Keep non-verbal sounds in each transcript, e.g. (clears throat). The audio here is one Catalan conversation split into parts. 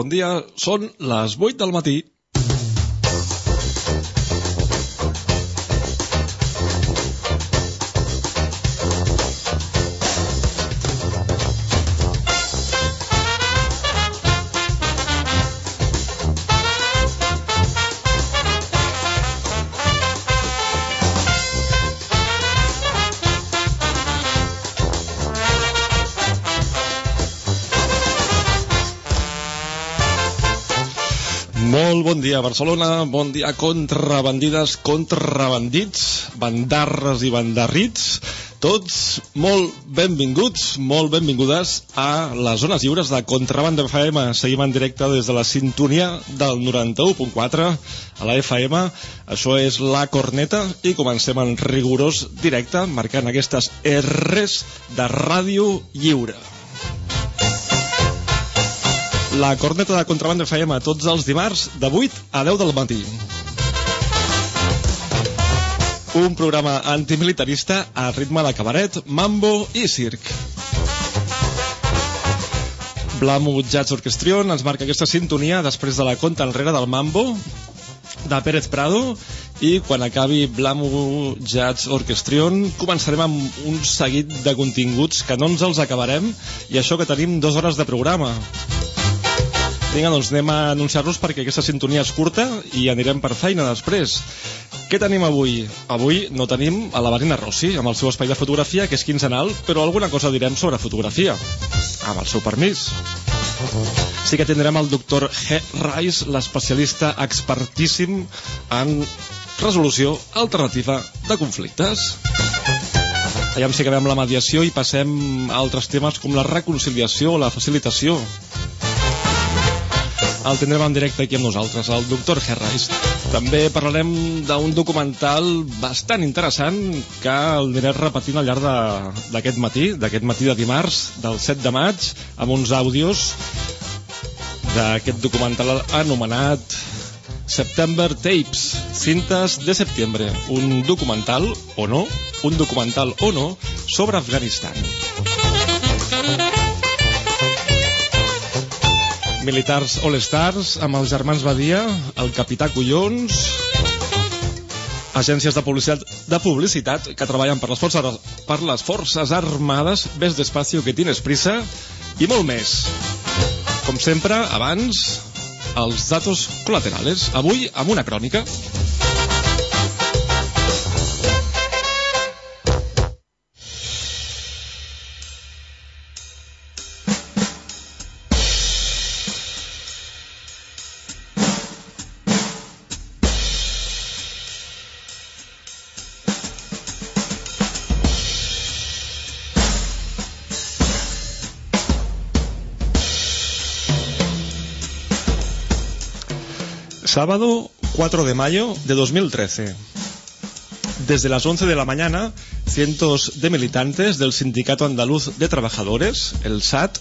bon dia. Són les 8 del matí. Dia, Barcelona. Bon dia, contrabandides, contrabandits, bandarres i bandarrits. Tots molt benvinguts, molt benvingudes a les zones lliures de Contrabanda FM. Seguim en directe des de la sintonia del 91.4 a la FM. Això és La Corneta i comencem en rigorós directe, marcant aquestes R's de Ràdio Lliure. La corneta de Contrabanda FM tots els dimarts de 8 a 10 del matí. Un programa antimilitarista a ritme de cabaret, mambo i circ. Blamo Jazz Orchestrion ens marca aquesta sintonia després de la conta enrere del mambo de Pérez Prado i quan acabi Blamo Jazz Orchestrion començarem amb un seguit de continguts que no ens els acabarem i això que tenim dues hores de programa. Vinga, doncs anem a anunciar-los perquè aquesta sintonia és curta i anirem per feina després. Què tenim avui? Avui no tenim a la Marina Rossi, amb el seu espai de fotografia, que és quinzenal, però alguna cosa direm sobre fotografia, amb el seu permís. Sí que tindrem el doctor G. Rice, l'especialista expertíssim en resolució alternativa de conflictes. Allà si acabem la mediació i passem a altres temes com la reconciliació o la facilitació el tindrem en directe aquí amb nosaltres, el doctor Herrais. També parlarem d'un documental bastant interessant que el aniré repetint al llarg d'aquest matí, d'aquest matí de dimarts, del 7 de maig, amb uns àudios d'aquest documental anomenat September Tapes, cintes de setembre, un documental o no, un documental o no sobre Afganistan. Militars All Stars amb els germans Badia, el capità Collons, agències de publicitat, de publicitat que treballen per les, forces, per les forces armades, Ves despacio que tienes prisa i molt més. Com sempre, abans, els datos col·laterals. Avui, amb una crònica. Sábado 4 de mayo de 2013. Desde las 11 de la mañana, cientos de militantes del Sindicato Andaluz de Trabajadores, el SAT,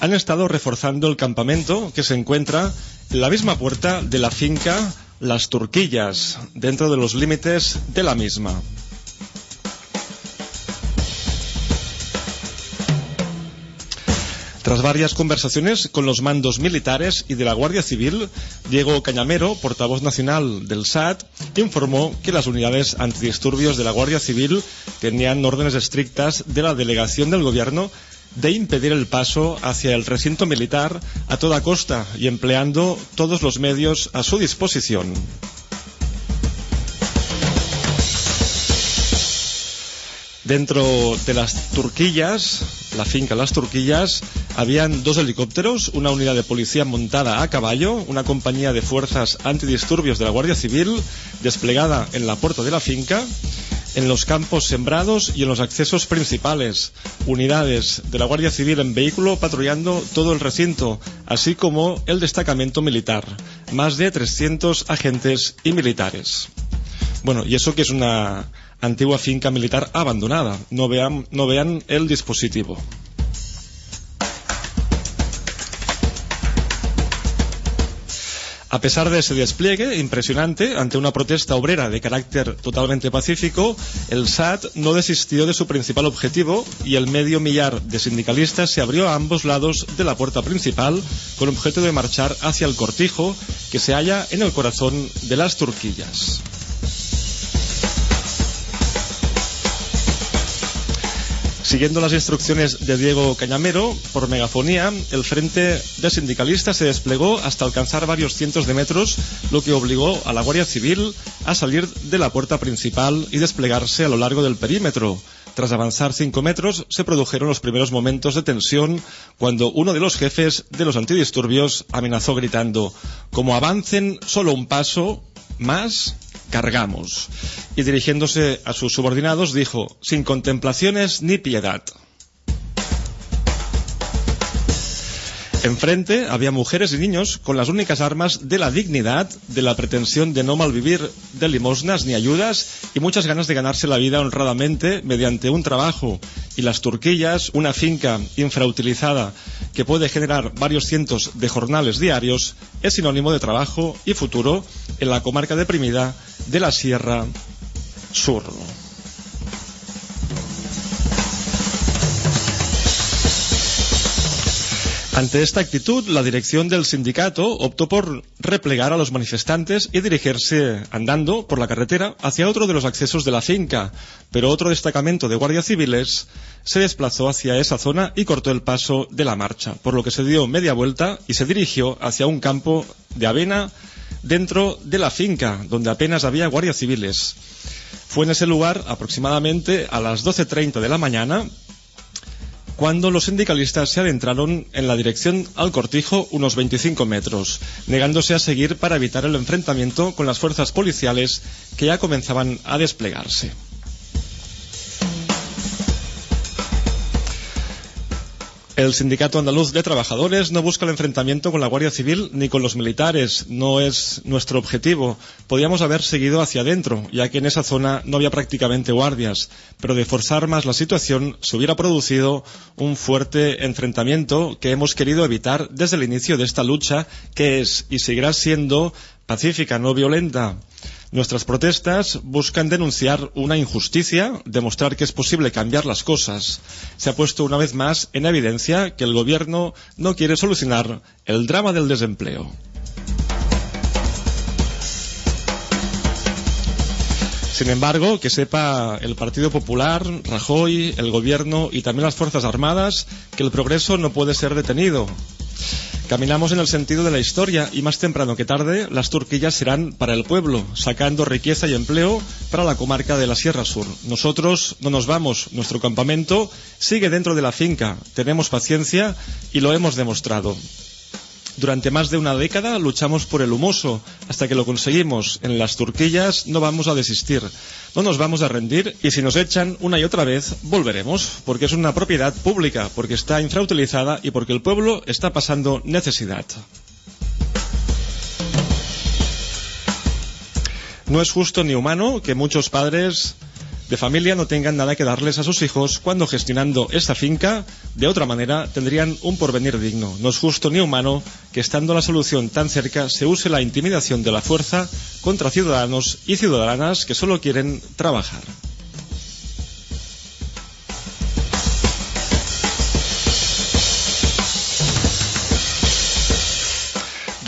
han estado reforzando el campamento que se encuentra en la misma puerta de la finca Las Turquillas, dentro de los límites de la misma. Tras varias conversaciones con los mandos militares y de la Guardia Civil, Diego Cañamero, portavoz nacional del SAT, informó que las unidades antidisturbios de la Guardia Civil tenían órdenes estrictas de la delegación del gobierno de impedir el paso hacia el recinto militar a toda costa y empleando todos los medios a su disposición. Dentro de las Turquillas, la finca Las Turquillas, habían dos helicópteros, una unidad de policía montada a caballo, una compañía de fuerzas antidisturbios de la Guardia Civil desplegada en la puerta de la finca, en los campos sembrados y en los accesos principales, unidades de la Guardia Civil en vehículo patrullando todo el recinto, así como el destacamento militar, más de 300 agentes y militares. Bueno, y eso que es una antigua finca militar abandonada. No vean, no vean el dispositivo. A pesar de ese despliegue impresionante ante una protesta obrera de carácter totalmente pacífico, el SAT no desistió de su principal objetivo y el medio millar de sindicalistas se abrió a ambos lados de la puerta principal con objeto de marchar hacia el cortijo que se halla en el corazón de las Turquillas. Siguiendo las instrucciones de Diego Cañamero, por megafonía, el frente de sindicalistas se desplegó hasta alcanzar varios cientos de metros, lo que obligó a la Guardia Civil a salir de la puerta principal y desplegarse a lo largo del perímetro. Tras avanzar cinco metros, se produjeron los primeros momentos de tensión cuando uno de los jefes de los antidisturbios amenazó gritando, como avancen solo un paso más, cargamos. Y dirigiéndose a sus subordinados dijo, sin contemplaciones ni piedad. Enfrente había mujeres y niños con las únicas armas de la dignidad, de la pretensión de no malvivir de limosnas ni ayudas y muchas ganas de ganarse la vida honradamente mediante un trabajo. Y las turquillas, una finca infrautilizada que puede generar varios cientos de jornales diarios, es sinónimo de trabajo y futuro en la comarca deprimida de la Sierra Sur. Ante esta actitud, la dirección del sindicato optó por replegar a los manifestantes y dirigirse andando por la carretera hacia otro de los accesos de la finca, pero otro destacamento de guardias civiles se desplazó hacia esa zona y cortó el paso de la marcha, por lo que se dio media vuelta y se dirigió hacia un campo de avena dentro de la finca, donde apenas había guardias civiles. Fue en ese lugar, aproximadamente a las 12.30 de la mañana, cuando los sindicalistas se adentraron en la dirección al cortijo unos 25 metros, negándose a seguir para evitar el enfrentamiento con las fuerzas policiales que ya comenzaban a desplegarse. El Sindicato Andaluz de Trabajadores no busca el enfrentamiento con la Guardia Civil ni con los militares. No es nuestro objetivo. Podíamos haber seguido hacia adentro, ya que en esa zona no había prácticamente guardias. Pero de forzar más la situación se hubiera producido un fuerte enfrentamiento que hemos querido evitar desde el inicio de esta lucha, que es y seguirá siendo pacífica, no violenta. Nuestras protestas buscan denunciar una injusticia, demostrar que es posible cambiar las cosas. Se ha puesto una vez más en evidencia que el Gobierno no quiere solucionar el drama del desempleo. Sin embargo, que sepa el Partido Popular, Rajoy, el Gobierno y también las Fuerzas Armadas que el progreso no puede ser detenido. Caminamos en el sentido de la historia y más temprano que tarde las turquillas serán para el pueblo, sacando riqueza y empleo para la comarca de la Sierra Sur. Nosotros no nos vamos, nuestro campamento sigue dentro de la finca, tenemos paciencia y lo hemos demostrado. Durante más de una década luchamos por el humoso. Hasta que lo conseguimos en las turquillas no vamos a desistir. No nos vamos a rendir y si nos echan una y otra vez volveremos. Porque es una propiedad pública, porque está infrautilizada y porque el pueblo está pasando necesidad. No es justo ni humano que muchos padres de familia no tengan nada que darles a sus hijos cuando gestionando esta finca de otra manera tendrían un porvenir digno. No es justo ni humano que estando la solución tan cerca se use la intimidación de la fuerza contra ciudadanos y ciudadanas que solo quieren trabajar.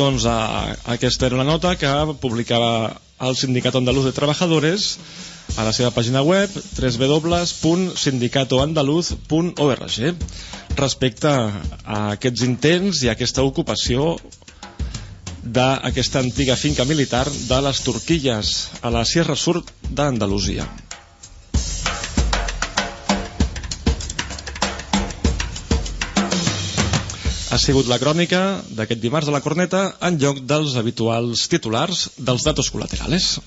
Doncs a, aquesta la nota que publicava el Sindicat Andaluz de Trabajadores a la seva pàgina web www.sindicatoandaluz.org respecte a aquests intents i a aquesta ocupació d'aquesta antiga finca militar de les Turquilles a la Sierra Sur d'Andalusia. ha sigut la crònica d'aquest dimarts de la corneta en lloc dels habituals titulars dels datos col·laterals.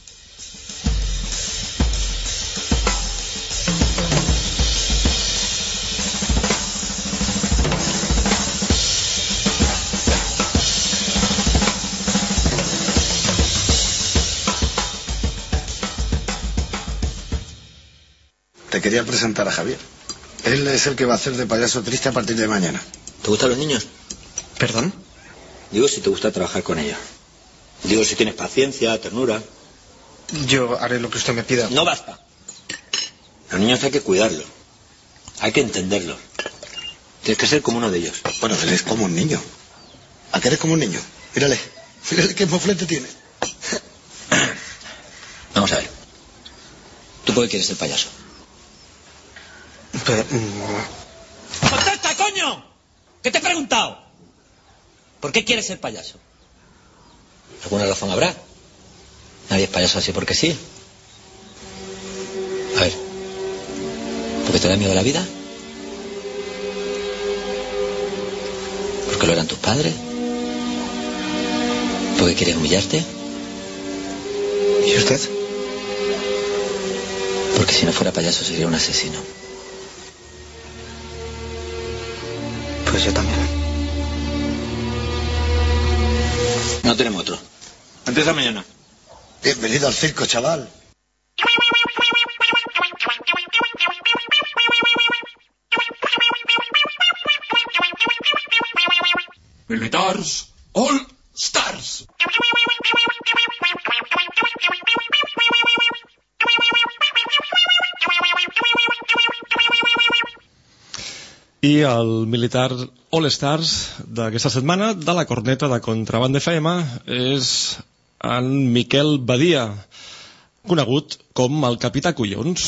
Quería presentar a Javier. Él es el que va a hacer de payaso triste a partir de mañana. ¿Te gustan los niños? ¿Perdón? Digo si te gusta trabajar con ellos. Digo si tienes paciencia, ternura. Yo haré lo que usted me pida. No basta. Los niños hay que cuidarlos. Hay que entenderlos. Tienes que ser como uno de ellos. Bueno, él es como un niño. ¿A qué eres como un niño? Mírale. Mírale qué moflete tiene. Vamos a ver. ¿Tú por qué quieres ser payaso? Pero, mm, ¡Contesta, coño! ¿Qué te he preguntado? ¿Por qué quieres ser payaso? ¿Alguna razón habrá? Nadie es payaso así porque sí. A ver. ¿Porque te da miedo la vida? ¿Porque lo eran tus padres? ¿Porque quieres humillarte? ¿Y usted? Porque si no fuera payaso sería un asesino. Pues yo también. No tenemos otro. Empieza mañana. Bienvenido al circo, chaval. Militars All I el militar All Stars d'aquesta setmana de la corneta de Contraband FM és en Miquel Badia, conegut com el Capità Collons.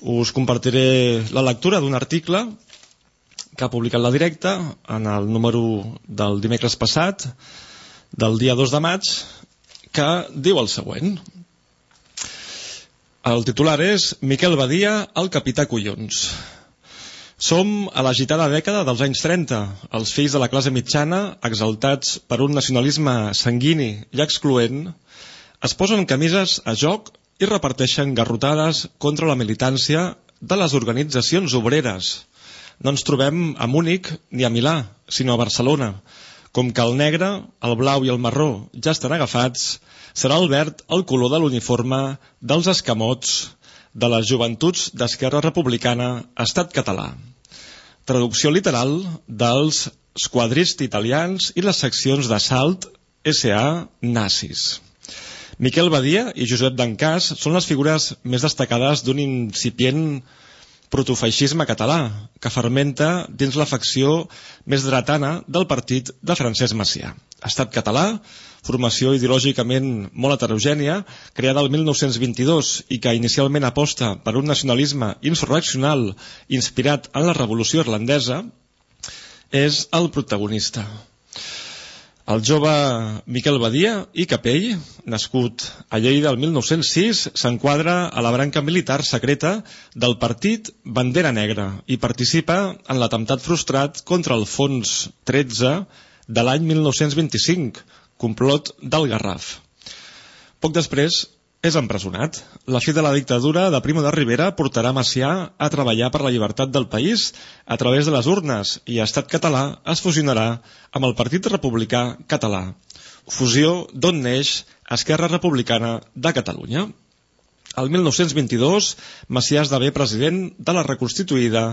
Us compartiré la lectura d'un article que ha publicat la directa en el número del dimecres passat, del dia 2 de maig, que diu el següent. El titular és Miquel Badia, el Capità Collons. Som a l'agitada dècada dels anys 30. Els fills de la classe mitjana, exaltats per un nacionalisme sanguini i excloent, es posen camises a joc i reparteixen garrotades contra la militància de les organitzacions obreres. No ens trobem a Múnich ni a Milà, sinó a Barcelona. Com que el negre, el blau i el marró ja estan agafats, serà el verd el color de l'uniforme dels escamots de les joventuts d'Esquerra Republicana Estat Català. Traducció literal dels squadristi italians i les seccions d'assalt SA nazis. Miquel Badia i Josep Dancàs són les figures més destacades d'un incipient protofeixisme català, que fermenta dins la facció més dretana del partit de Francesc Macià. Estat català, formació ideològicament molt heterogènia, creada el 1922 i que inicialment aposta per un nacionalisme insurreccional inspirat en la revolució irlandesa, és el protagonista. El jove Miquel Badia i Capell, nascut a Lleida el 1906, s'enquadra a la branca militar secreta del partit Bandera Negra i participa en l'atemptat frustrat contra el Fons 13 de l'any 1925, complot del Garraf. Poc després és empresonat. La fi de la dictadura de Primo de Rivera portarà Macià a treballar per la llibertat del país a través de les urnes i Estat català es fusionarà amb el Partit Republicà Català. Fusió d'on neix Esquerra Republicana de Catalunya. El 1922, Macià esdevé president de la reconstituïda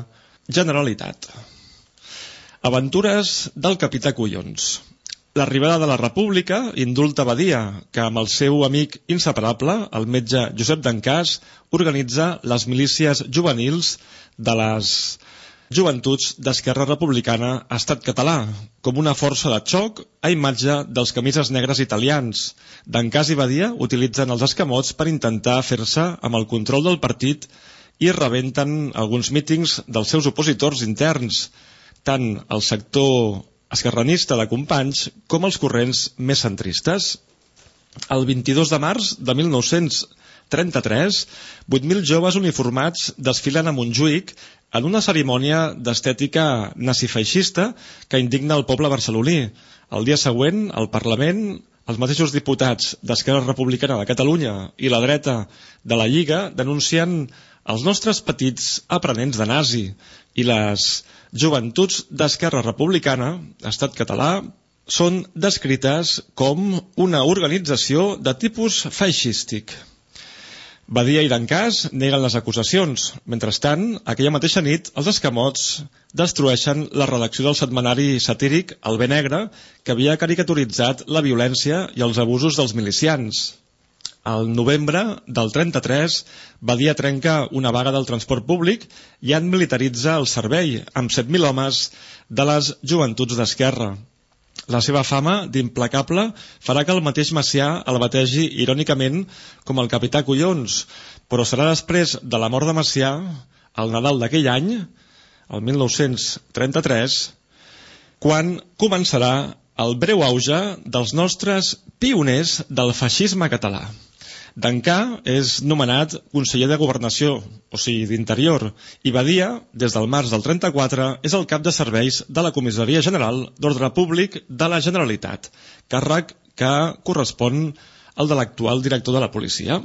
Generalitat. Aventures del capità Collons. L'arribada de la República indulta Badia, que amb el seu amic inseparable, el metge Josep Dancàs, organitza les milícies juvenils de les joventuts d'Esquerra Republicana a Estat Català, com una força de xoc a imatge dels camises negres italians. Dancàs i Badia utilitzen els escamots per intentar fer-se amb el control del partit i rebenten alguns mítings dels seus opositors interns, tant el sector esquerranista de companys com els corrents més centristes. El 22 de març de 1933, 8.000 joves uniformats desfilen a Montjuïc en una cerimònia d'estètica nazifeixista que indigna el poble barceloní. El dia següent, al Parlament, els mateixos diputats d'Esquerra Republicana de Catalunya i la dreta de la Lliga denuncien els nostres petits aprenents de nazi i les joventuts d'Esquerra Republicana, Estat català, són descrites com una organització de tipus feixístic. Badia i Dancàs neguen les acusacions. Mentrestant, aquella mateixa nit, els escamots destrueixen la redacció del setmanari satíric El Bé Negre, que havia caricaturitzat la violència i els abusos dels milicians. Al novembre del 33, Badia trenca una vaga del transport públic i en militaritza el servei, amb 7.000 homes de les joventuts d'Esquerra. La seva fama d'implacable farà que el mateix Macià el bategi irònicament com el capità Collons, però serà després de la mort de Macià, al Nadal d'aquell any, el 1933, quan començarà el breu auge dels nostres pioners del feixisme català. Dancà és nomenat conseller de Governació, o sigui, d'Interior, i Badia, des del març del 34, és el cap de serveis de la Comissaria General d'Ordre Públic de la Generalitat, càrrec que correspon al de l'actual director de la policia.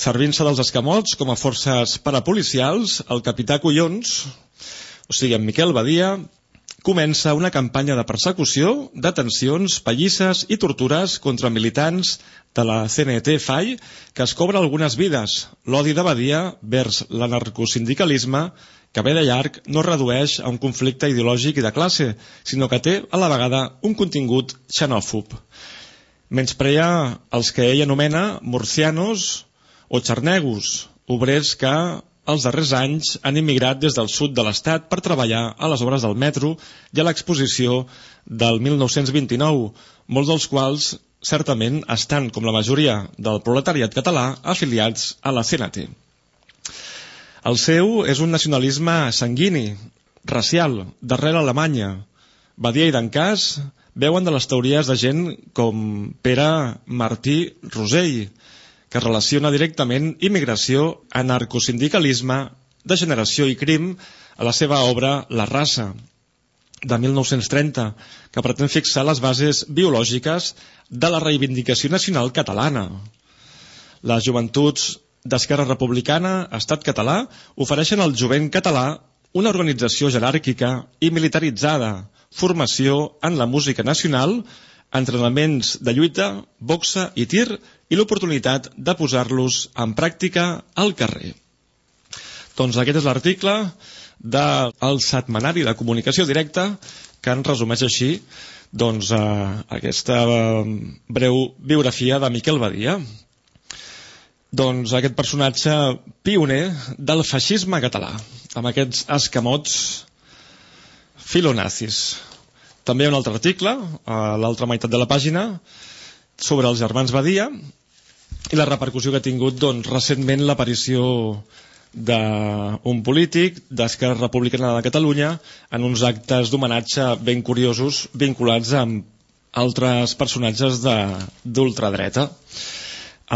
Servint-se dels escamots com a forces parapolicials, el capità Collons, o sigui, en Miquel Badia, comença una campanya de persecució, detencions, pallisses i tortures contra militants de la CNT FAI que es cobra algunes vides. L'odi de Badia vers l'anarcosindicalisme que ve de llarg no redueix a un conflicte ideològic i de classe, sinó que té a la vegada un contingut xenòfob. Menyspreia els que ell anomena murcianos o xarnegos, obrers que els darrers anys han immigrat des del sud de l'Estat per treballar a les obres del metro i a l'exposició del 1929, molts dels quals certament estan, com la majoria del proletariat català, afiliats a la CNT. El seu és un nacionalisme sanguini, racial, darrere Alemanya. Badia i Dancàs veuen de les teories de gent com Pere Martí Rosell, que relaciona directament immigració, anarcosindicalisme, degeneració i crim a la seva obra La raça, de 1930, que pretén fixar les bases biològiques de la reivindicació nacional catalana. Les joventuts d'Esquerra Republicana, Estat Català, ofereixen al jovent català una organització jeràrquica i militaritzada, formació en la música nacional, entrenaments de lluita, boxa i tir i l'oportunitat de posar-los en pràctica al carrer. Doncs aquest és l'article del setmanari de comunicació directa que en resumeix així doncs, eh, aquesta eh, breu biografia de Miquel Badia. Doncs aquest personatge pioner del feixisme català, amb aquests escamots filonazis. També hi ha un altre article, a l'altra meitat de la pàgina, sobre els germans Badia i la repercussió que ha tingut doncs, recentment l'aparició d'un polític d'Esquerra Republicana de Catalunya en uns actes d'homenatge ben curiosos vinculats amb altres personatges d'ultradreta.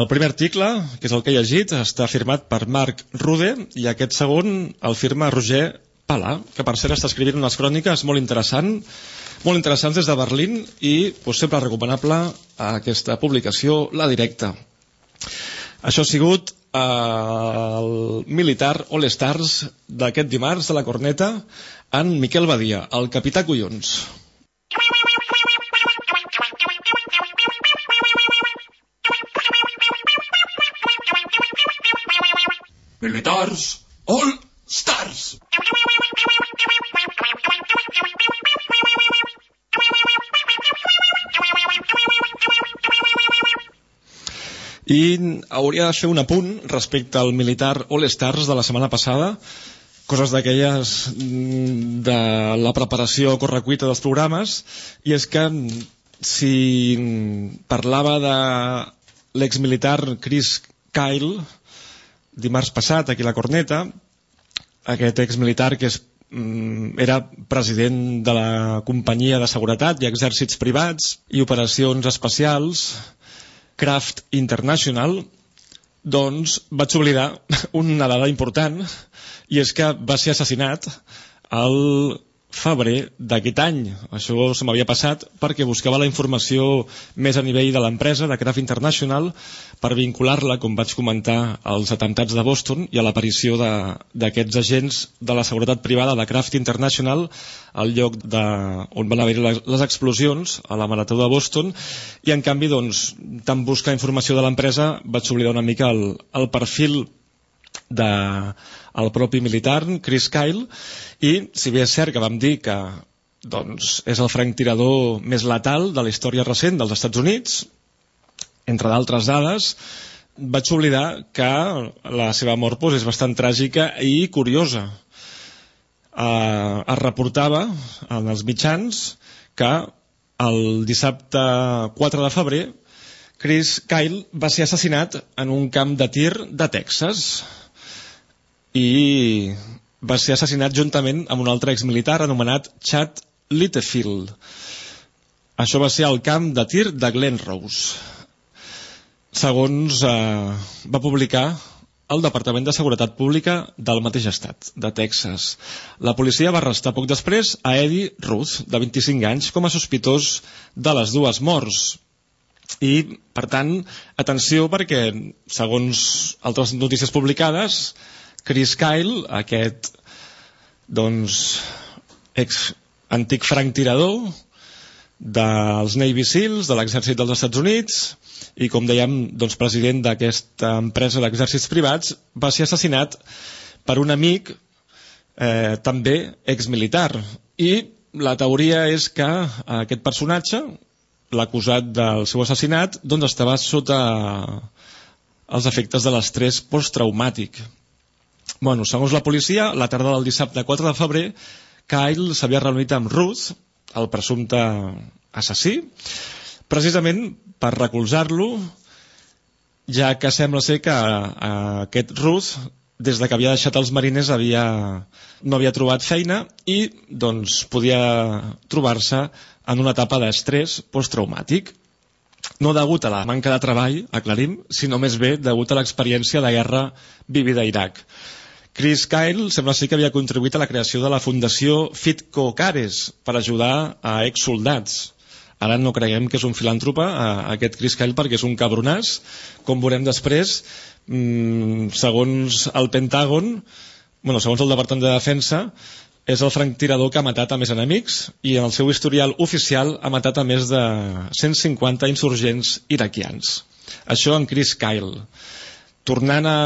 El primer article, que és el que he llegit, està firmat per Marc Rude i aquest segon el firma Roger Pala, que per cert està escrivint unes cròniques molt interessants molt interessants des de Berlín i pues, sempre recomanable aquesta publicació, la directa. Això ha sigut eh, el militar All Stars d'aquest dimarts de la corneta en Miquel Badia, el capità Collons. Militars All Stars! I hauria de fer un apunt respecte al militar All Stars de la setmana passada, coses d'aquelles mm, de la preparació correcuita dels programes, i és que si parlava de l'exmilitar Chris Kyle, dimarts passat, aquí a la Corneta, aquest exmilitar que és, mm, era president de la companyia de seguretat i exèrcits privats i operacions especials Craft International, doncs vaig oblidar (laughs) una dada important i és que va ser assassinat el febrer d'aquest any. Això se m'havia passat perquè buscava la informació més a nivell de l'empresa, de Kraft International, per vincular-la, com vaig comentar, als atemptats de Boston i a l'aparició d'aquests agents de la seguretat privada de Kraft International al lloc de, on van haver les, les explosions, a la Marató de Boston, i en canvi, doncs, tant buscar informació de l'empresa, vaig oblidar una mica el, el perfil de el propi militar, Chris Kyle, i si bé és cert que vam dir que doncs, és el franctirador més letal de la història recent dels Estats Units, entre d'altres dades, vaig oblidar que la seva mort doncs, és bastant tràgica i curiosa. Uh, es reportava en els mitjans que el dissabte 4 de febrer Chris Kyle va ser assassinat en un camp de tir de Texas i va ser assassinat juntament amb un altre exmilitar anomenat Chad Littlefield. Això va ser al camp de tir de Glen Rose. Segons eh, va publicar el Departament de Seguretat Pública del mateix estat, de Texas. La policia va arrestar poc després a Eddie Ruth, de 25 anys, com a sospitós de les dues morts. I, per tant, atenció perquè, segons altres notícies publicades, Chris Kyle, aquest doncs, ex antic franctirador dels Navy Seals, de l'exèrcit dels Estats Units, i com dèiem, doncs, president d'aquesta empresa d'exèrcits privats, va ser assassinat per un amic eh, també exmilitar. I la teoria és que aquest personatge, l'acusat del seu assassinat, doncs estava sota els efectes de l'estrès posttraumàtic Bueno, segons la policia, la tarda del dissabte 4 de febrer, Kyle s'havia reunit amb Ruth, el presumpte assassí, precisament per recolzar-lo, ja que sembla ser que eh, aquest Ruth, des de que havia deixat els mariners, havia, no havia trobat feina i doncs, podia trobar-se en una etapa d'estrès posttraumàtic. No degut a la manca de treball, aclarim, sinó més bé degut a l'experiència de guerra vivida a Iraq. Chris Kyle sembla ser que havia contribuït a la creació de la fundació Fitco Cares per ajudar a exsoldats. Ara no creiem que és un filantropa, aquest Chris Kyle, perquè és un cabronàs. Com veurem després, mmm, segons el Pentàgon, bueno, segons el Departament de Defensa, és el franctirador que ha matat a més enemics i en el seu historial oficial ha matat a més de 150 insurgents iraquians. Això en Chris Kyle. Tornant a,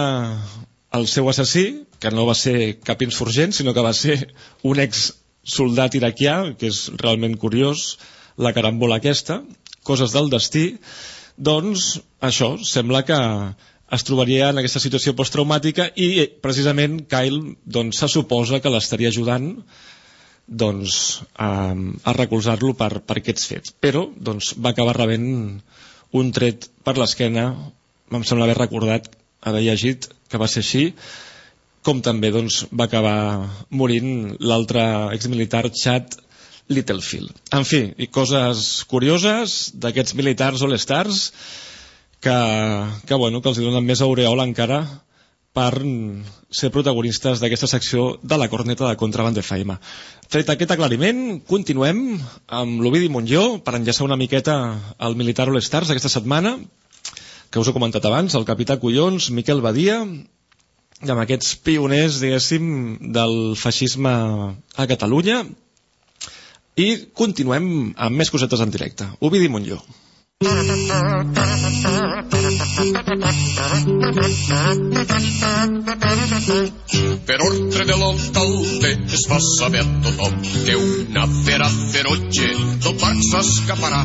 el seu assassí, que no va ser cap insurgent, sinó que va ser un ex soldat iraquià, que és realment curiós, la carambola aquesta, coses del destí, doncs això, sembla que es trobaria en aquesta situació posttraumàtica i precisament Kyle doncs, se suposa que l'estaria ajudant doncs, a, a recolzar-lo per, per aquests fets. Però doncs, va acabar rebent un tret per l'esquena, em sembla haver recordat haver llegit que va ser així, com també doncs, va acabar morint l'altre exmilitar Chad Littlefield. En fi, i coses curioses d'aquests militars all-stars que, que, bueno, que els donen més aureola encara per ser protagonistes d'aquesta secció de la corneta de Contraband Faima. Tret aquest aclariment, continuem amb l'Ovidi Montlló per enllaçar una miqueta al militar All-Stars aquesta setmana que us he comentat abans, el capità Collons, Miquel Badia, i amb aquests pioners, diguéssim, del feixisme a Catalunya. I continuem amb més cosetes en directe. Ovidi Montlló. Ha ha. Per ordre de l'alcalde es fa saber tothom que una fera ferotge del parc s'escaparà.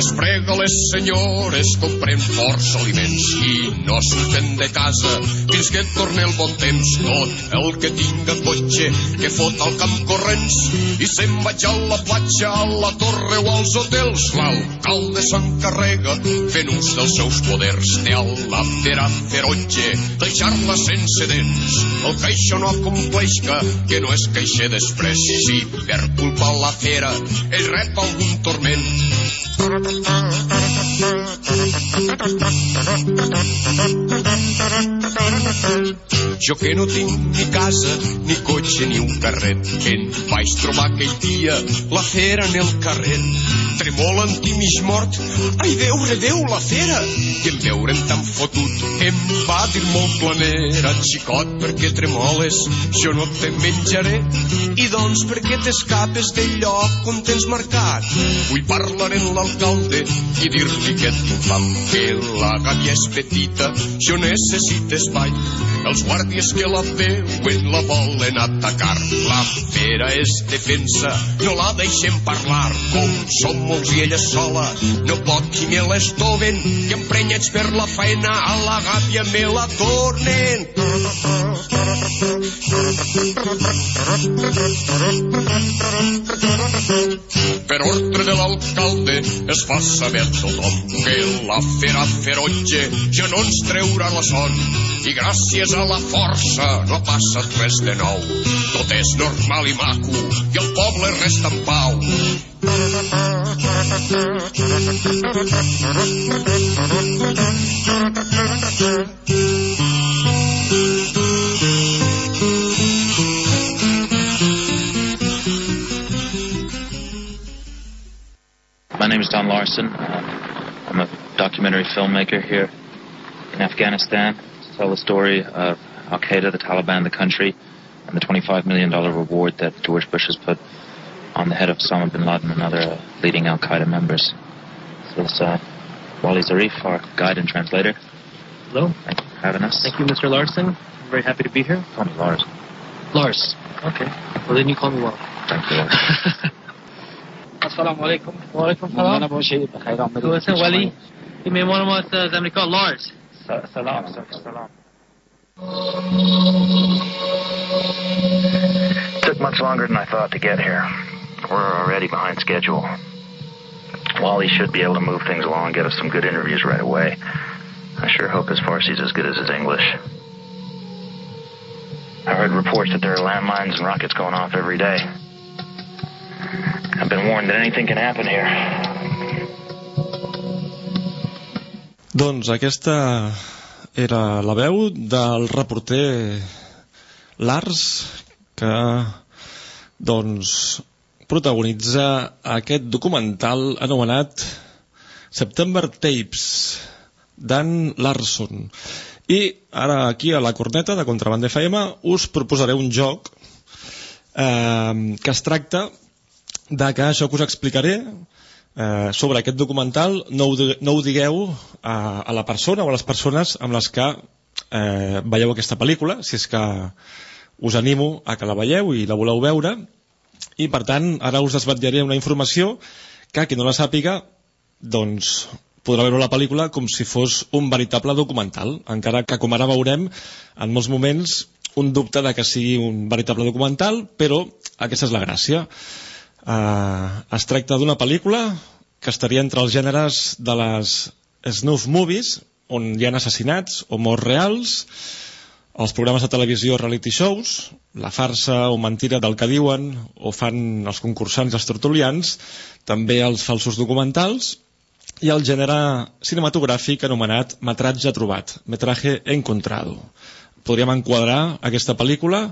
Es prega les senyores, comprem forts aliments i no surten de casa fins que torni el bon temps. Tot el que tinga cotxe que fot al camp corrents i se'n vaig a la platja, a la torre o als hotels. L'alcalde s'encarrega fent ús dels seus poders a la fera ferotge deixar-la sense dents. El que això no acompleix que, que no és queixe després. Si per culpa la fera ell rep algun torment Jo que no tinc ni casa, ni cotxe, ni un carret, em vaig trobar aquell dia la fera en el carrer. Tremolant i mig mort, ai, veure Déu, la fera! I en veure'm tan fotut, em va dir molt planera, xicot, perquè tremoles, jo no te menjaré. I doncs, perquè t'escapes del lloc on tens marcat? Vull parlar amb l'alcalde i dir-li que t'infam, que la gàbia és petita, jo necessito espai. Els guàrdies que la veuen la volen atacar. La fera és defensa, no la deixem parlar. Com som molts i ella sola, no pot qui me l'estoven, i emprenyats per la feina a la gàbia me la tornen. Per ordre de l'alcalde es fa saber tothom que la fera ferotge ja no ens treurà la son i gràcies a la força no ha passat res de nou. Tot és normal i maco i el poble resta en pau. My name is Don Larson. Uh, I'm a documentary filmmaker here in Afghanistan to tell the story of Al Qaeda, the Taliban, the country, and the $25 million reward that George Bush has put on the head of Osama bin Laden and other leading Al Qaeda members. This uh, Wally Zarif, our guide and translator. Hello. Thank you for having us. Thank you, Mr. Larson. I'm very happy to be here. Call me Lars. Lars. Okay. Well, then you call me Wally. Thank you, Lars. (laughs) Assalamu alaikum. Wa alaikum uh, salam. Wali. You may want to Lars. Salam. Took much longer than I thought to get here. We're already behind schedule. Wally should be able to move things along and get us some good interviews right away. I sure hope his Farsi's as good as his English. I heard reports that there are landmines and rockets going off every day. I've been warned that anything can happen here. Doncs aquesta era la veu del reporter Lars que doncs protagonitza aquest documental anomenat September Tapes Dan Larson i ara aquí a la corneta de Contraband FM us proposaré un joc eh, que es tracta de que això que us explicaré eh, sobre aquest documental no ho, no ho digueu a, a la persona o a les persones amb les que eh, veieu aquesta pel·lícula, si és que us animo a que la veieu i la voleu veure. I per tant ara us desvetllaré una informació que qui no la sàpiga doncs podrà veure la pel·lícula com si fos un veritable documental encara que com ara veurem en molts moments un dubte de que sigui un veritable documental però aquesta és la gràcia Uh, es tracta d'una pel·lícula que estaria entre els gèneres de les snuff movies, on hi ha assassinats o morts reals, els programes de televisió reality shows, la farsa o mentira del que diuen o fan els concursants els tertulians, també els falsos documentals, i el gènere cinematogràfic anomenat metratge trobat, metraje encontrado. Podríem enquadrar aquesta pel·lícula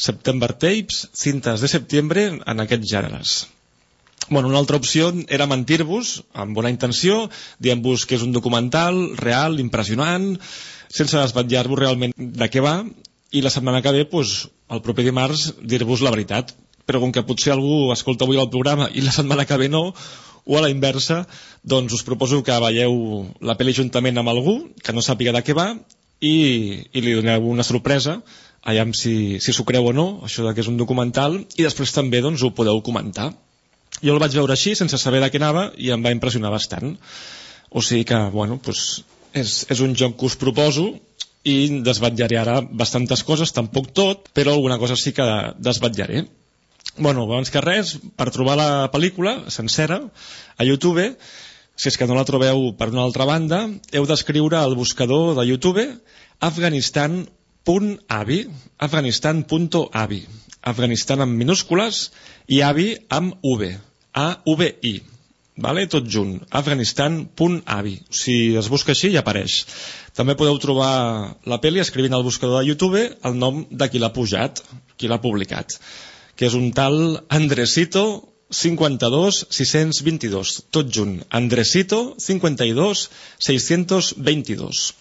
September Tapes, cintes de setembre en aquests gèneres. Bueno, una altra opció era mentir-vos amb bona intenció, dient-vos que és un documental real, impressionant, sense desvetllar-vos realment de què va, i la setmana que ve, doncs, el proper dimarts, dir-vos la veritat. Però com que potser algú escolta avui el programa i la setmana que ve no, o a la inversa, doncs us proposo que veieu la pel·li juntament amb algú que no sàpiga de què va i, i li doneu una sorpresa aviam si, si s'ho creu o no, això de que és un documental, i després també doncs, ho podeu comentar. Jo el vaig veure així, sense saber de què anava, i em va impressionar bastant. O sigui que, bueno, doncs, és, és un joc que us proposo i desvetllaré ara bastantes coses, tampoc tot, però alguna cosa sí que desvetllaré. Bueno, abans que res, per trobar la pel·lícula sencera a YouTube, si és que no la trobeu per una altra banda, heu d'escriure al buscador de YouTube Afganistan .avi, afganistan.avi, Afganistan amb minúscules i avi amb V, A-V-I. vale? tot junt, afganistan.avi. Si es busca així, ja apareix. També podeu trobar la pel·li escrivint al buscador de YouTube el nom de qui l'ha pujat, qui l'ha publicat, que és un tal Andresito 52 622, tot junt. Andresito 52 622.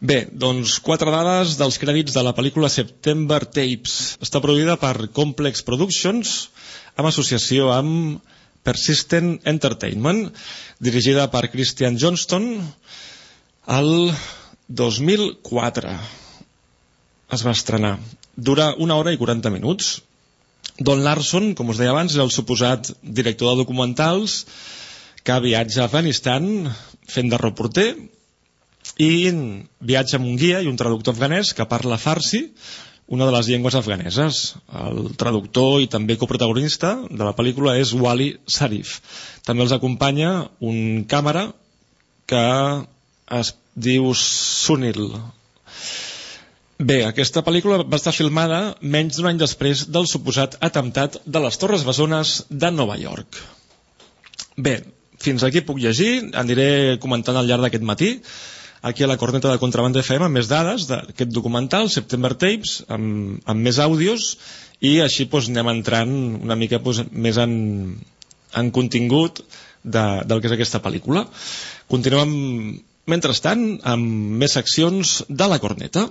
Bé, doncs quatre dades dels crèdits de la pel·lícula September Tapes. Està produïda per Complex Productions amb associació amb Persistent Entertainment, dirigida per Christian Johnston el 2004. Es va estrenar. Dura una hora i 40 minuts. Don Larson, com us deia abans, és el suposat director de documentals que viatja a Afganistan fent de reporter i viatja amb un guia i un traductor afganès que parla farsi, una de les llengües afganeses. El traductor i també coprotagonista de la pel·lícula és Wali Sarif. També els acompanya un càmera que es diu Sunil. Bé, aquesta pel·lícula va estar filmada menys d'un any després del suposat atemptat de les Torres Bessones de Nova York. Bé, fins aquí puc llegir, aniré comentant al llarg d'aquest matí aquí a la corneta de Contrabanda FM amb més dades d'aquest documental, September Tapes, amb, amb més àudios i així doncs, anem entrant una mica doncs, més en, en contingut de, del que és aquesta pel·lícula. Continuem, mentrestant, amb més seccions de la corneta.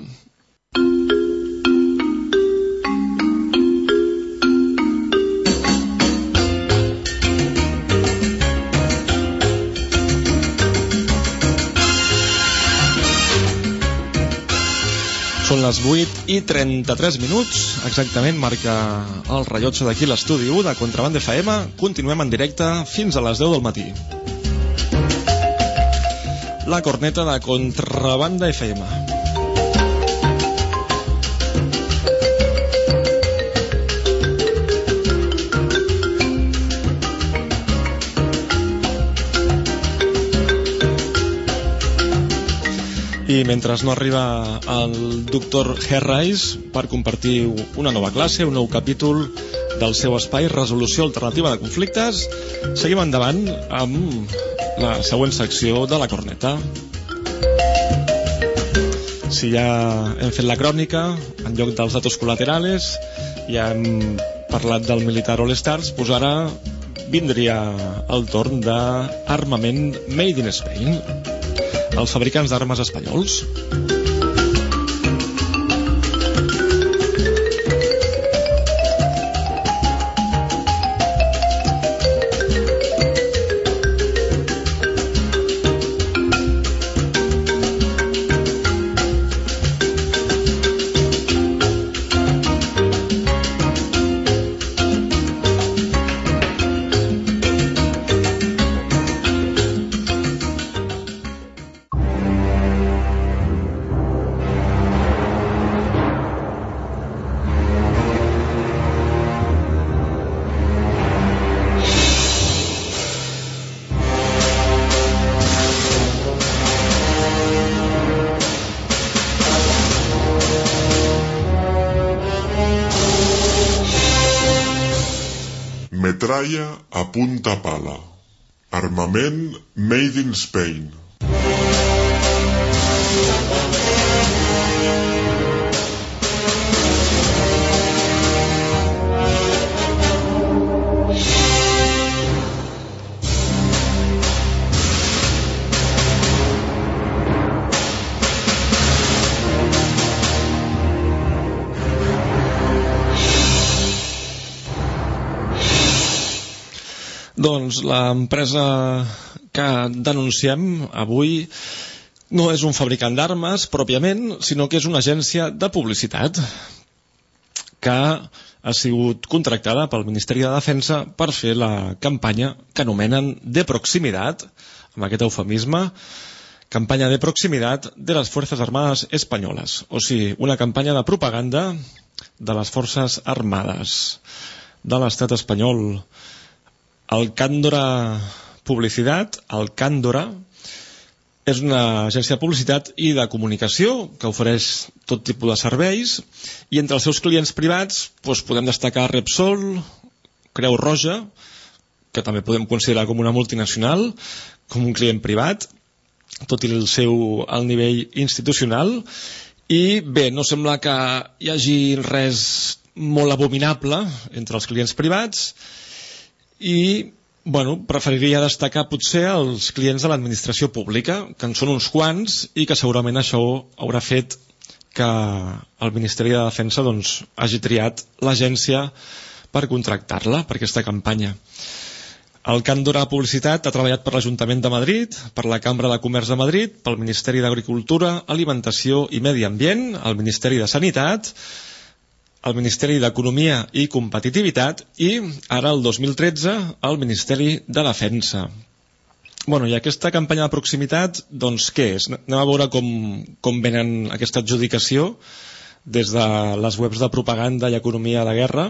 Són les 8 i 33 minuts, exactament marca el rellotge d'aquí l'estudi 1 de Contraband FM. Continuem en directe fins a les 10 del matí. La corneta de Contrabanda FM. i mentre no arriba el doctor Herreis per compartir una nova classe, un nou capítol del seu espai Resolució Alternativa de Conflictes, seguim endavant amb la següent secció de la corneta. Si ja hem fet la crònica, en lloc dels datos col·laterals, ja hem parlat del militar All Stars, doncs ara vindria el torn d'armament Made in Spain els fabricants d'armes espanyols. Doncs l'empresa que denunciem avui no és un fabricant d'armes pròpiament, sinó que és una agència de publicitat que ha sigut contractada pel Ministeri de Defensa per fer la campanya que anomenen de proximitat, amb aquest eufemisme, campanya de proximitat de les Fuerzas Armadas Espanyoles, o sigui, una campanya de propaganda de les Forces Armades de l'estat espanyol el Càndora Publicitat, el Càndora, és una agència de publicitat i de comunicació que ofereix tot tipus de serveis i entre els seus clients privats doncs, podem destacar Repsol, Creu Roja, que també podem considerar com una multinacional, com un client privat, tot i el seu el nivell institucional, i bé, no sembla que hi hagi res molt abominable entre els clients privats i bueno, preferiria destacar potser els clients de l'administració pública, que en són uns quants i que segurament això haurà fet que el Ministeri de Defensa doncs, hagi triat l'agència per contractar-la per aquesta campanya. El Càndora Publicitat ha treballat per l'Ajuntament de Madrid, per la Cambra de Comerç de Madrid, pel Ministeri d'Agricultura, Alimentació i Medi Ambient, el Ministeri de Sanitat, el Ministeri d'Economia i Competitivitat i, ara, el 2013, el Ministeri de Defensa. Bueno, i aquesta campanya de proximitat, doncs què és? Anem a veure com, com venen aquesta adjudicació des de les webs de propaganda i economia de guerra.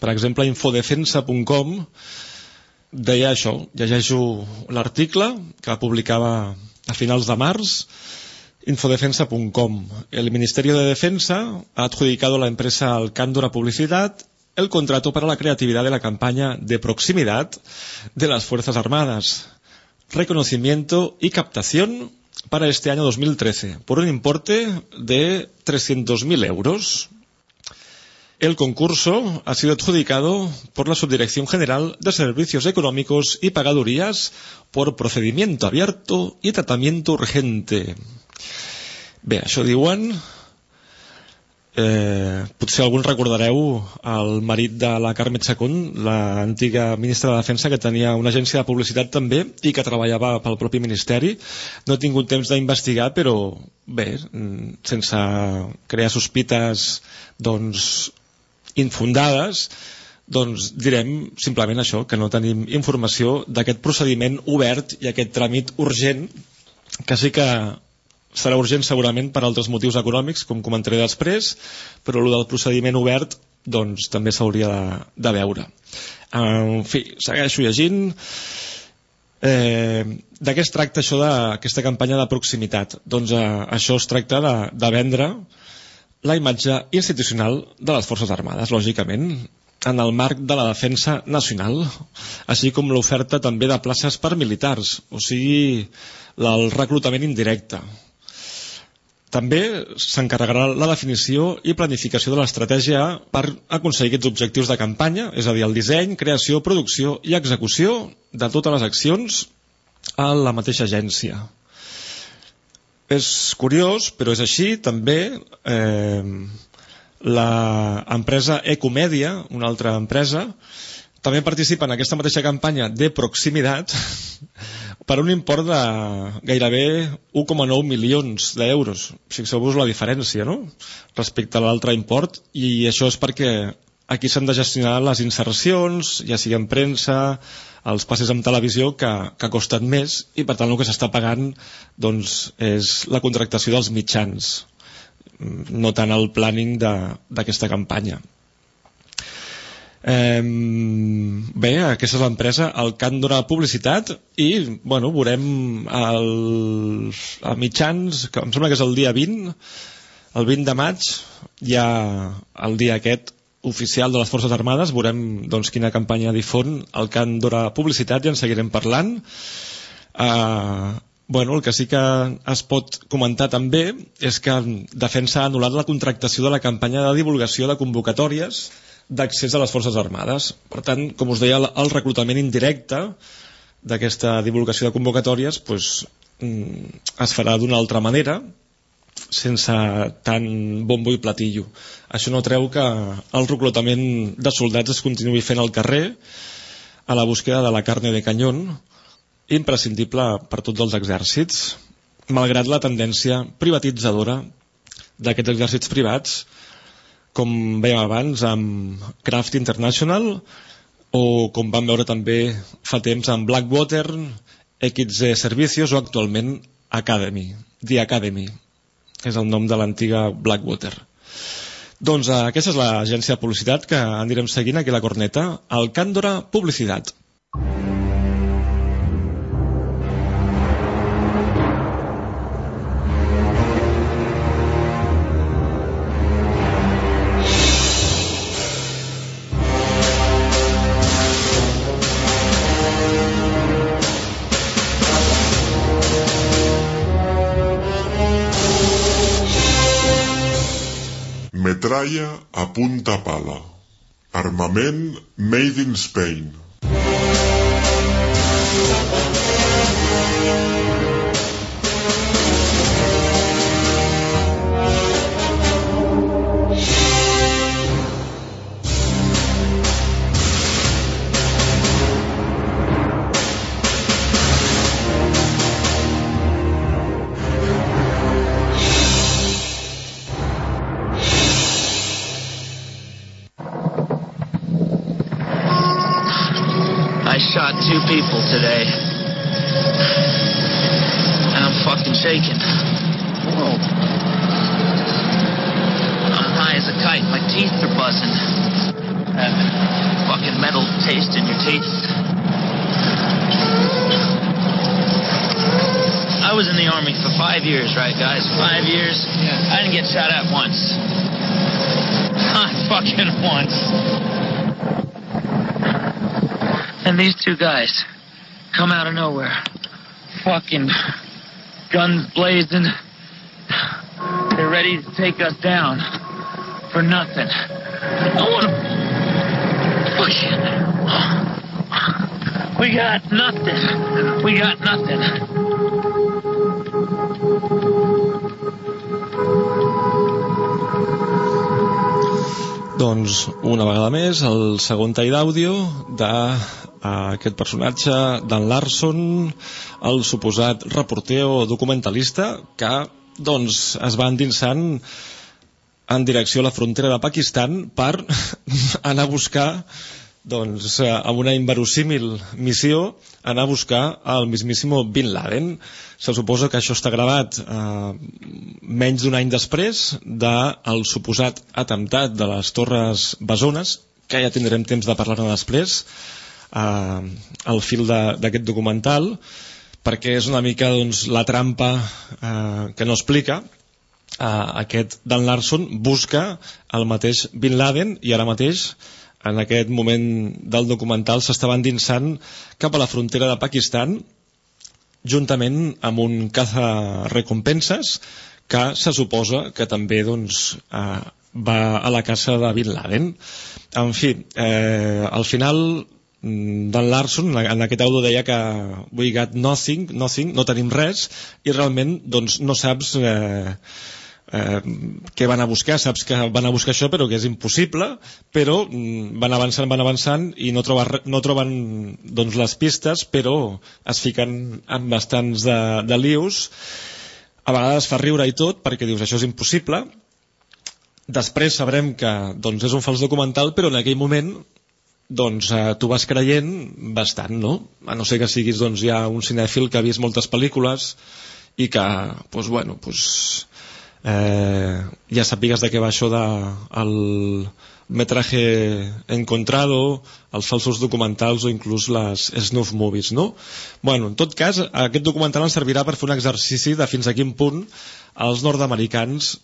Per exemple, infodefensa.com deia això, llegeixo l'article que publicava a finals de març, infodefensa.com. El Ministerio de Defensa ha adjudicado a la empresa Alcándora Publicidad el contrato para la creatividad de la campaña de proximidad de las Fuerzas Armadas reconocimiento y captación para este año 2013 por un importe de 300.000 euros. El concurso ha sido adjudicado por la Subdirección General de Servicios Económicos y Pagadurías por procedimiento abierto y tratamiento urgente. Bé, això diuen Eh, potser alguns recordareu el marit de la Carme Chacón, l'antiga ministra de Defensa, que tenia una agència de publicitat també i que treballava pel propi ministeri. No he tingut temps d'investigar, però bé, sense crear sospites doncs, infundades, doncs direm simplement això, que no tenim informació d'aquest procediment obert i aquest tràmit urgent que sí que serà urgent segurament per altres motius econòmics, com comentaré després, però el del procediment obert doncs també s'hauria de, de veure. En fi, segueixo llegint. Eh, de què es tracta això d'aquesta campanya de proximitat? Doncs eh, això es tracta de, de vendre la imatge institucional de les Forces Armades, lògicament, en el marc de la defensa nacional, així com l'oferta també de places per militars, o sigui, el reclutament indirecte, també s'encarregarà la definició i planificació de l'estratègia per aconseguir aquests objectius de campanya, és a dir, el disseny, creació, producció i execució de totes les accions a la mateixa agència. És curiós, però és així, també eh, l'empresa Ecomedia, una altra empresa, també participa en aquesta mateixa campanya de proximitat (laughs) per un import de gairebé 1,9 milions d'euros. Fixeu-vos la diferència, no?, respecte a l'altre import, i això és perquè aquí s'han de gestionar les insercions, ja sigui en premsa, els passes en televisió, que, que costen més, i per tant el que s'està pagant doncs, és la contractació dels mitjans, no tant el planning d'aquesta campanya. Eh, bé, aquesta és l'empresa, el Càndora Publicitat i, bueno, veurem el, a mitjans, que em sembla que és el dia 20 el 20 de maig hi ha el dia aquest oficial de les Forces Armades, veurem doncs, quina campanya difon. El Càndora Publicitat i en seguirem parlant. Eh, Bueno, el que sí que es pot comentar també és que Defensa ha anul·lat la contractació de la campanya de divulgació de convocatòries d'accés a les Forces Armades. Per tant, com us deia, el reclutament indirecte d'aquesta divulgació de convocatòries pues, mm, es farà d'una altra manera, sense tant bombo i platillo. Això no treu que el reclutament de soldats es continuï fent al carrer a la búsqueda de la carne de canyón, imprescindible per tots els exèrcits, malgrat la tendència privatitzadora d'aquests exèrcits privats com veiem abans amb Craft International o com vam veure també fa temps amb Blackwater, XZ Servicios o actualment Academy, The Academy, és el nom de l'antiga Blackwater. Doncs eh, aquesta és l'agència de publicitat que anirem seguint aquí la corneta, el Càndora Publicitat. Metralla a punta pala. Armament Made in Spain. Two guys come out of nowhere. Fucking guns blazing. They're ready to take us down for nothing. I want to push it. We got nothing. We got nothing. Doncs, una vegada més, el segon tall d'àudio d'aquest personatge, Dan Larson, el suposat reporter o documentalista, que doncs, es va endinsant en direcció a la frontera de Pakistan per (laughs) anar a buscar doncs, amb una inverosímil missió anar a buscar el mismíssimo Bin Laden. Se suposa que això està gravat eh, menys d'un any després del suposat atemptat de les Torres Besones que ja tindrem temps de parlar-ne després eh, al fil d'aquest documental perquè és una mica doncs, la trampa eh, que no explica eh, aquest Dan Larson busca el mateix Bin Laden i ara mateix en aquest moment del documental s'estava endinsant cap a la frontera de Pakistan juntament amb un caza recompenses que se suposa que també doncs, eh, va a la casa de Bin Laden. En fi, eh, al final Dan Larson en aquest audio deia que we got nothing, nothing no tenim res i realment doncs, no saps eh, eh, què van a buscar, saps que van a buscar això però que és impossible però mm, van avançant, van avançant i no troben, re- no troben doncs, les pistes però es fiquen en bastants de, de lius. A vegades fa riure i tot perquè dius això és impossible després sabrem que doncs, és un fals documental però en aquell moment doncs eh, tu vas creient bastant, no? A no ser que siguis doncs, ja un cinèfil que ha vist moltes pel·lícules i que, doncs, bueno, doncs, eh, ja sàpigues de què va això de el metraje encontrado, els falsos documentals o inclús les snuff movies, no? Bueno, en tot cas, aquest documental ens servirà per fer un exercici de fins a quin punt els nord-americans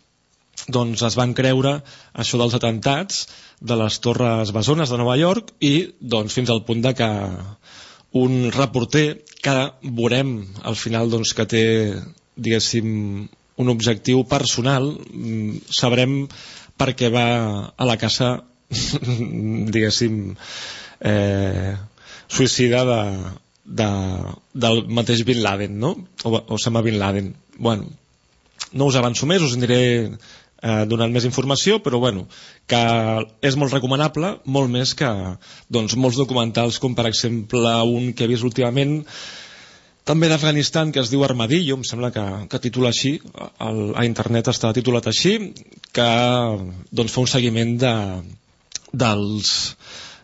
doncs es van creure això dels atentats de les torres besones de Nova York i doncs fins al punt de que un reporter que veurem al final doncs, que té diguéssim un objectiu personal mm, sabrem per què va a la casa (laughs) diguéssim eh, suïcida de, de, del mateix Bin Laden no? o Osama Bin Laden bueno, no us avanço més, us aniré eh, donant més informació, però bueno, que és molt recomanable, molt més que doncs, molts documentals com per exemple un que he vist últimament també d'Afganistan que es diu Armadillo, em sembla que, que titula així, el, a internet està titulat així, que doncs, fa un seguiment de, dels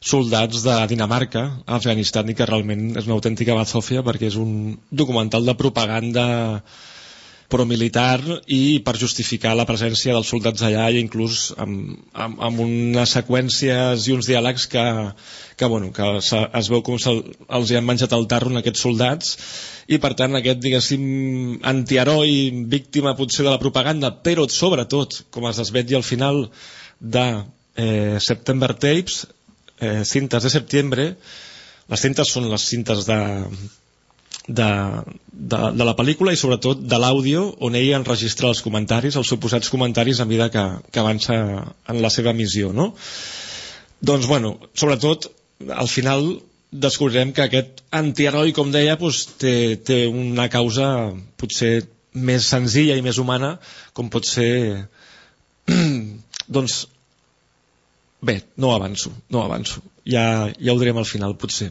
soldats de Dinamarca a Afganistan i que realment és una autèntica bazòfia perquè és un documental de propaganda promilitar i per justificar la presència dels soldats allà i inclús amb, amb, amb unes seqüències i uns diàlegs que, que, bueno, que es veu com se, els hi han menjat el tarro en aquests soldats. I per tant aquest diguéssim antiheroi víctima potser de la propaganda però sobretot com es desvetlla al final de eh, September Tapes eh, cintes de setembre les cintes són les cintes de de, de, de la pel·lícula i sobretot de l'àudio on ell enregistra els comentaris, els suposats comentaris a mesura que, que avança en la seva missió, no? Doncs, bueno, sobretot, al final descobrirem que aquest antiheroi, com deia, doncs, té, té una causa potser més senzilla i més humana, com pot ser... (clears throat) doncs, bé, no avanço, no avanço. Ja, ja ho direm al final, potser.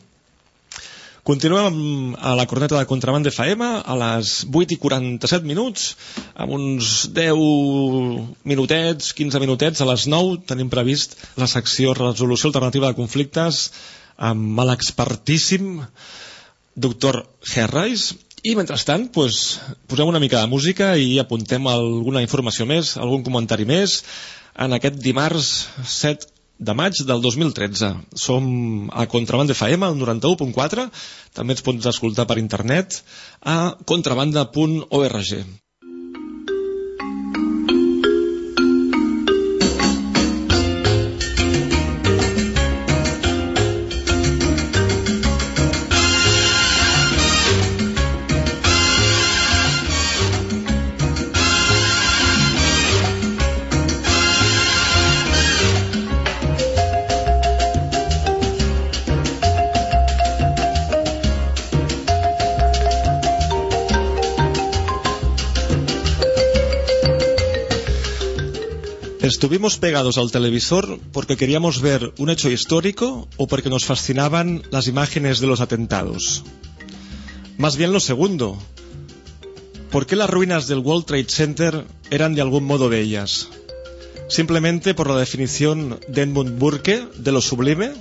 Continuem a la corneta de Contraband de FM a les 8 i 47 minuts, amb uns 10 minutets, 15 minutets, a les 9 tenim previst la secció Resolució Alternativa de Conflictes amb l'expertíssim doctor Herreis i mentrestant pues, posem una mica de música i apuntem alguna informació més, algun comentari més. En aquest dimarts 7 de maig del 2013. Som a Contrabanda FM, al 91.4. També ens pots escoltar per internet a contrabanda.org. Estuvimos pegados al televisor porque queríamos ver un hecho histórico o porque nos fascinaban las imágenes de los atentados. Más bien lo segundo. ¿Por qué las ruinas del World Trade Center eran de algún modo bellas? ¿Simplemente por la definición de Edmund Burke de lo sublime?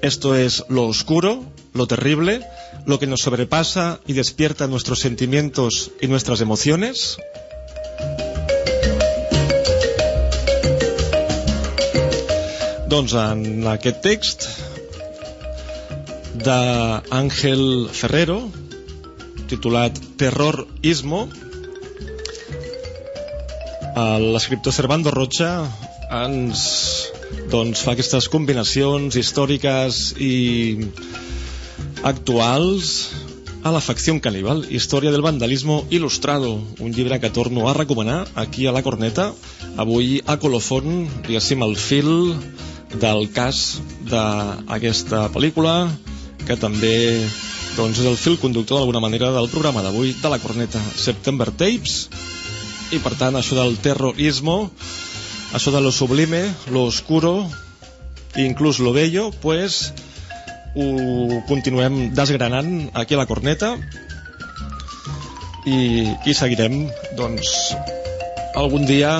Esto es lo oscuro, lo terrible, lo que nos sobrepasa y despierta nuestros sentimientos y nuestras emociones. Doncs en aquest text d'Àngel Ferrero, titulat Terrorismo, l'escriptor Servando Rocha ens doncs, fa aquestes combinacions històriques i actuals a la facció caníbal, Història del vandalismo ilustrado, un llibre que torno a recomanar aquí a la corneta, avui a colofon, diguéssim, el fil del cas d'aquesta pel·lícula que també doncs, és el fil conductor d'alguna manera del programa d'avui de la corneta September Tapes. I per tant això del terrorismo això de lo sublime, lo oscuro inclús lo bello pues ho continuem desgranant aquí a la corneta. I, i seguirem doncs algun dia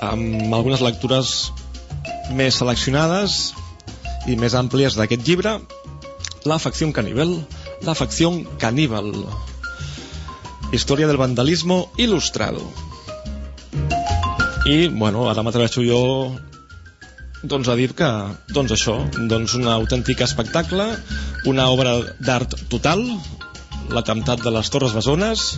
amb algunes lectures més seleccionades i més àmplies d'aquest llibre, La facció caníbal, La facció caníbal, Història del vandalismo ilustrado. I, bueno, ara m'atreveixo jo doncs a dir que, doncs això, doncs un autèntic espectacle, una obra d'art total, l'atemptat de les Torres Besones,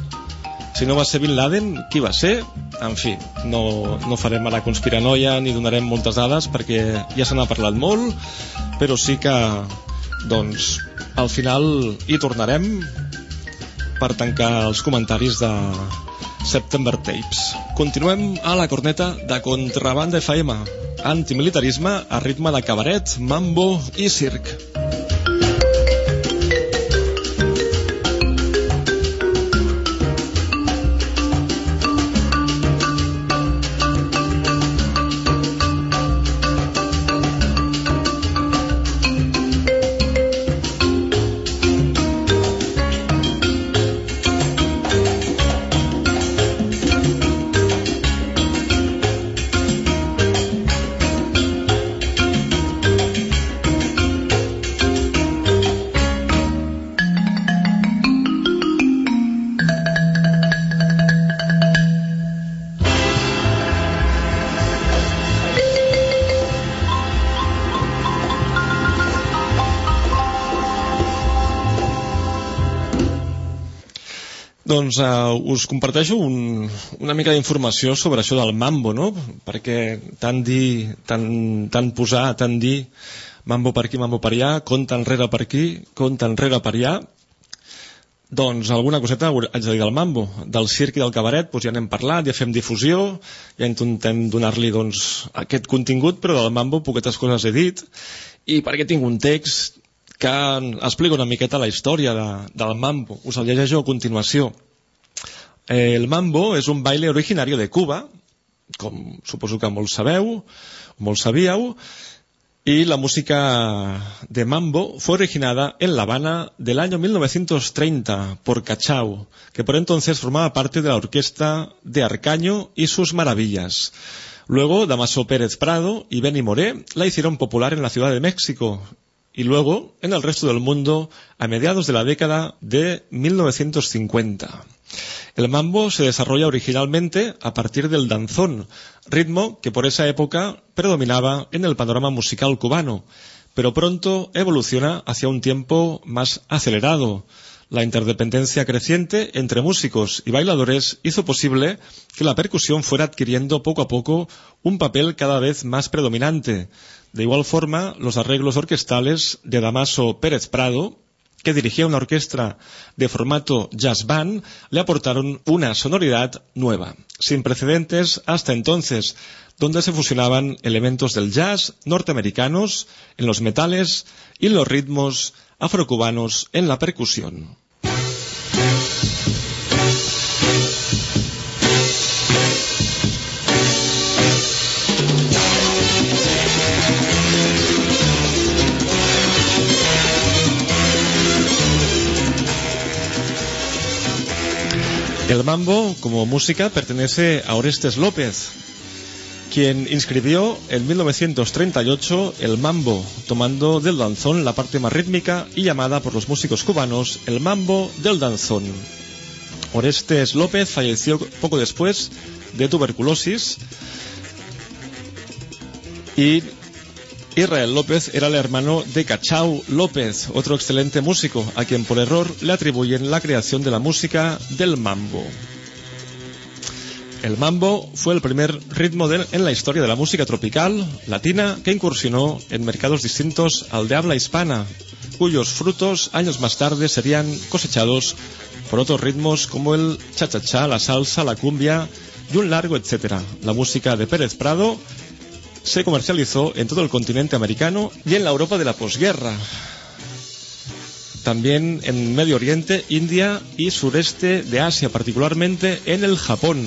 si no va ser Bin Laden, qui va ser? En fi, no, no farem ara conspiranoia ni donarem moltes dades perquè ja se n'ha parlat molt, però sí que, doncs, al final hi tornarem per tancar els comentaris de September Tapes. Continuem a la corneta de Contrabanda FM, antimilitarisme a ritme de cabaret, mambo i circ. Doncs uh, us comparteixo un, una mica d'informació sobre això del mambo, no? Perquè tant dir, tant, tant posar, tant dir mambo per aquí, mambo per allà, compte enrere per aquí, compte enrere per allà, Doncs alguna coseta haig de dir del mambo. Del circ i del cabaret doncs ja n'hem parlat, ja fem difusió, ja intentem donar-li doncs, aquest contingut, però del mambo poquetes coses he dit, i perquè tinc un text que explica una miqueta la història de, del mambo. Us el llegeixo a continuació. Eh, el mambo és un baile originari de Cuba, com suposo que molts sabeu, sabíeu, y la música de mambo fue originada en La Habana del año 1930 por Cachao, que por entonces formaba parte de la orquesta de Arcaño y sus maravillas. Luego Damaso Pérez Prado y Benny Moré la hicieron popular en la Ciudad de México y luego en el resto del mundo a mediados de la década de 1950. El mambo se desarrolla originalmente a partir del danzón, ritmo que por esa época predominaba en el panorama musical cubano, pero pronto evoluciona hacia un tiempo más acelerado. La interdependencia creciente entre músicos y bailadores hizo posible que la percusión fuera adquiriendo poco a poco un papel cada vez más predominante. De igual forma, los arreglos orquestales de Damaso Pérez Prado que dirigía una orquesta de formato jazz band, le aportaron una sonoridad nueva, sin precedentes hasta entonces, donde se fusionaban elementos del jazz norteamericanos en los metales y los ritmos afrocubanos en la percusión. El mambo, como música, pertenece a Orestes López, quien inscribió en 1938 el mambo, tomando del danzón la parte más rítmica y llamada por los músicos cubanos el mambo del danzón. Orestes López falleció poco después de tuberculosis y Israel López era el hermano de Cachao López, otro excelente músico, a quien por error le atribuyen la creación de la música del mambo. El mambo fue el primer ritmo en la historia de la música tropical latina que incursionó en mercados distintos al de habla hispana, cuyos frutos años más tarde serían cosechados por otros ritmos como el cha-cha-cha, la salsa, la cumbia y un largo etcétera. La música de Pérez Prado se comercializó en todo el continente americano y en la Europa de la posguerra. También en Medio Oriente, India y sureste de Asia, particularmente en el Japón.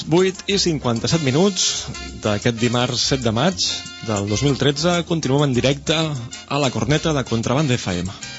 Les 8 i 57 minuts d'aquest dimarts 7 de maig del 2013 continuem en directe a la corneta de Contrabanda FM.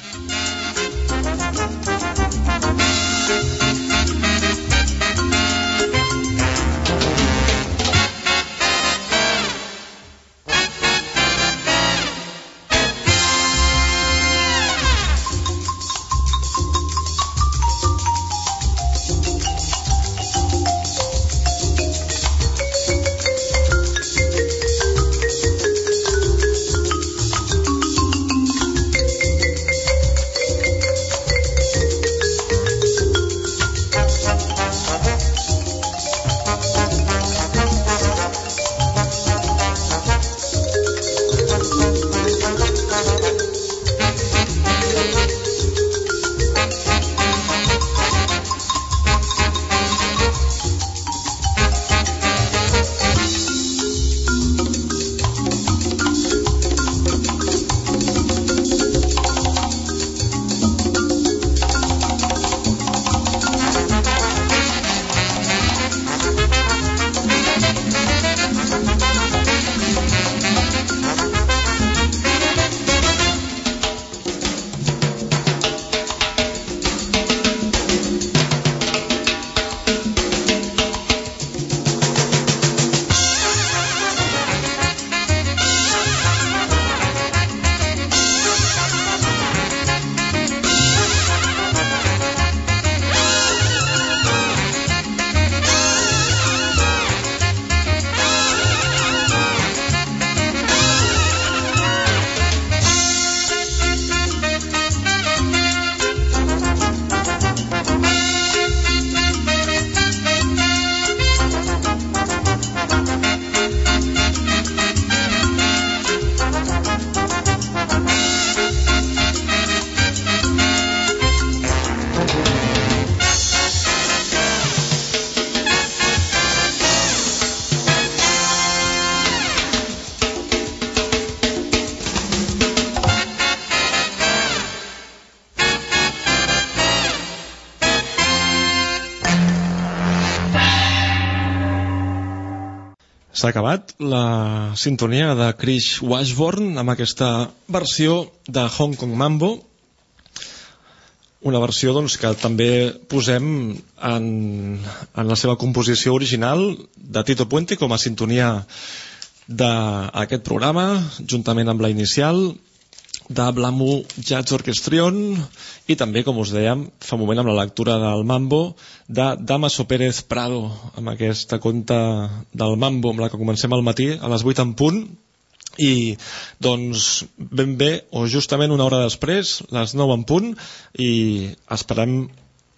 S'ha acabat la sintonia de Chris Washburn amb aquesta versió de Hong Kong Mambo. Una versió doncs, que també posem en, en la seva composició original de Tito Puente com a sintonia d'aquest programa juntament amb la inicial de Blamu Jazz Orchestrion i també, com us dèiem, fa moment amb la lectura del Mambo de Damaso Pérez Prado, amb aquesta conta del Mambo amb la que comencem al matí a les 8 en punt. I doncs ben bé o justament una hora després les 9 en punt i esperem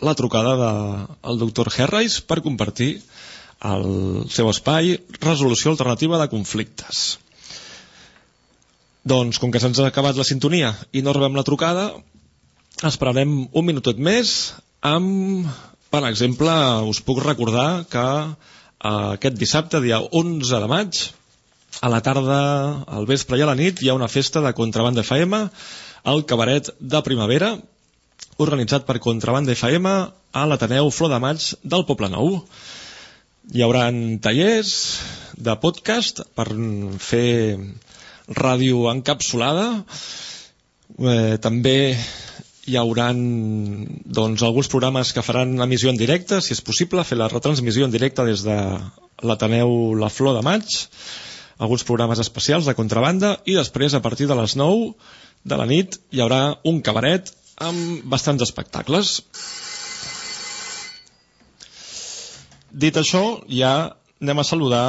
la trucada del de, doctor Herreis per compartir el seu espai Resolució Alternativa de Conflictes doncs, com que se'ns ha acabat la sintonia i no rebem la trucada, esperarem un minutet més amb, per exemple, us puc recordar que eh, aquest dissabte, dia 11 de maig, a la tarda, al vespre i a la nit, hi ha una festa de Contrabanda FM al cabaret de primavera, organitzat per Contrabanda FM a l'Ateneu Flor de Maig del Poble Nou. Hi haurà tallers de podcast per fer ràdio encapsulada. Eh, també hi hauran doncs, alguns programes que faran emissió en directe, si és possible, fer la retransmissió en directe des de l'Ateneu La Flor de Maig, alguns programes especials de contrabanda. I després, a partir de les 9 de la nit, hi haurà un cabaret amb bastants espectacles. Dit això, ja anem a saludar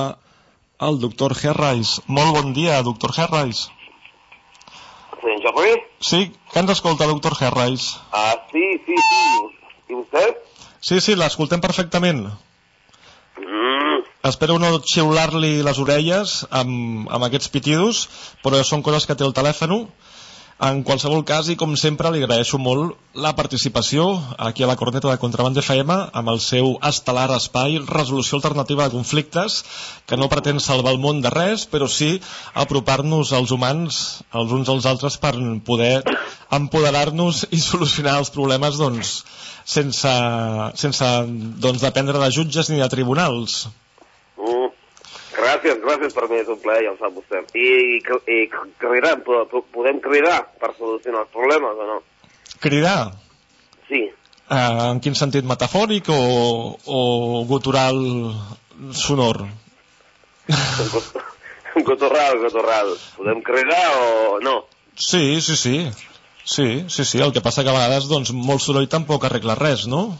el doctor Herrais. Molt bon dia, doctor Herrais. Senyor Jordi? Sí, que ens escolta, doctor Herrais? Ah, sí, sí, sí. I vostè? Sí, sí, l'escoltem perfectament. Mm. Espero no xiular-li les orelles amb, amb aquests pitidos, però són coses que té el telèfon en qualsevol cas, i com sempre, li agraeixo molt la participació aquí a la Corneta de Contraband FM amb el seu estel·lar espai Resolució Alternativa de Conflictes, que no pretén salvar el món de res, però sí apropar-nos als humans els uns als altres per poder empoderar-nos i solucionar els problemes doncs, sense, sense doncs, dependre de jutges ni de tribunals. Mm. Gràcies, gràcies per mi, és un plaer, ja ho sap vostè. I, i, i cridar, podem cridar per solucionar els problemes o no? Cridar? Sí. Uh, en quin sentit, metafòric o, o gutural sonor? (laughs) gutural, gutural. Podem cridar o no? Sí, sí, sí. Sí, sí, sí. El que passa que a vegades doncs, molt soroll tampoc arregla res, no?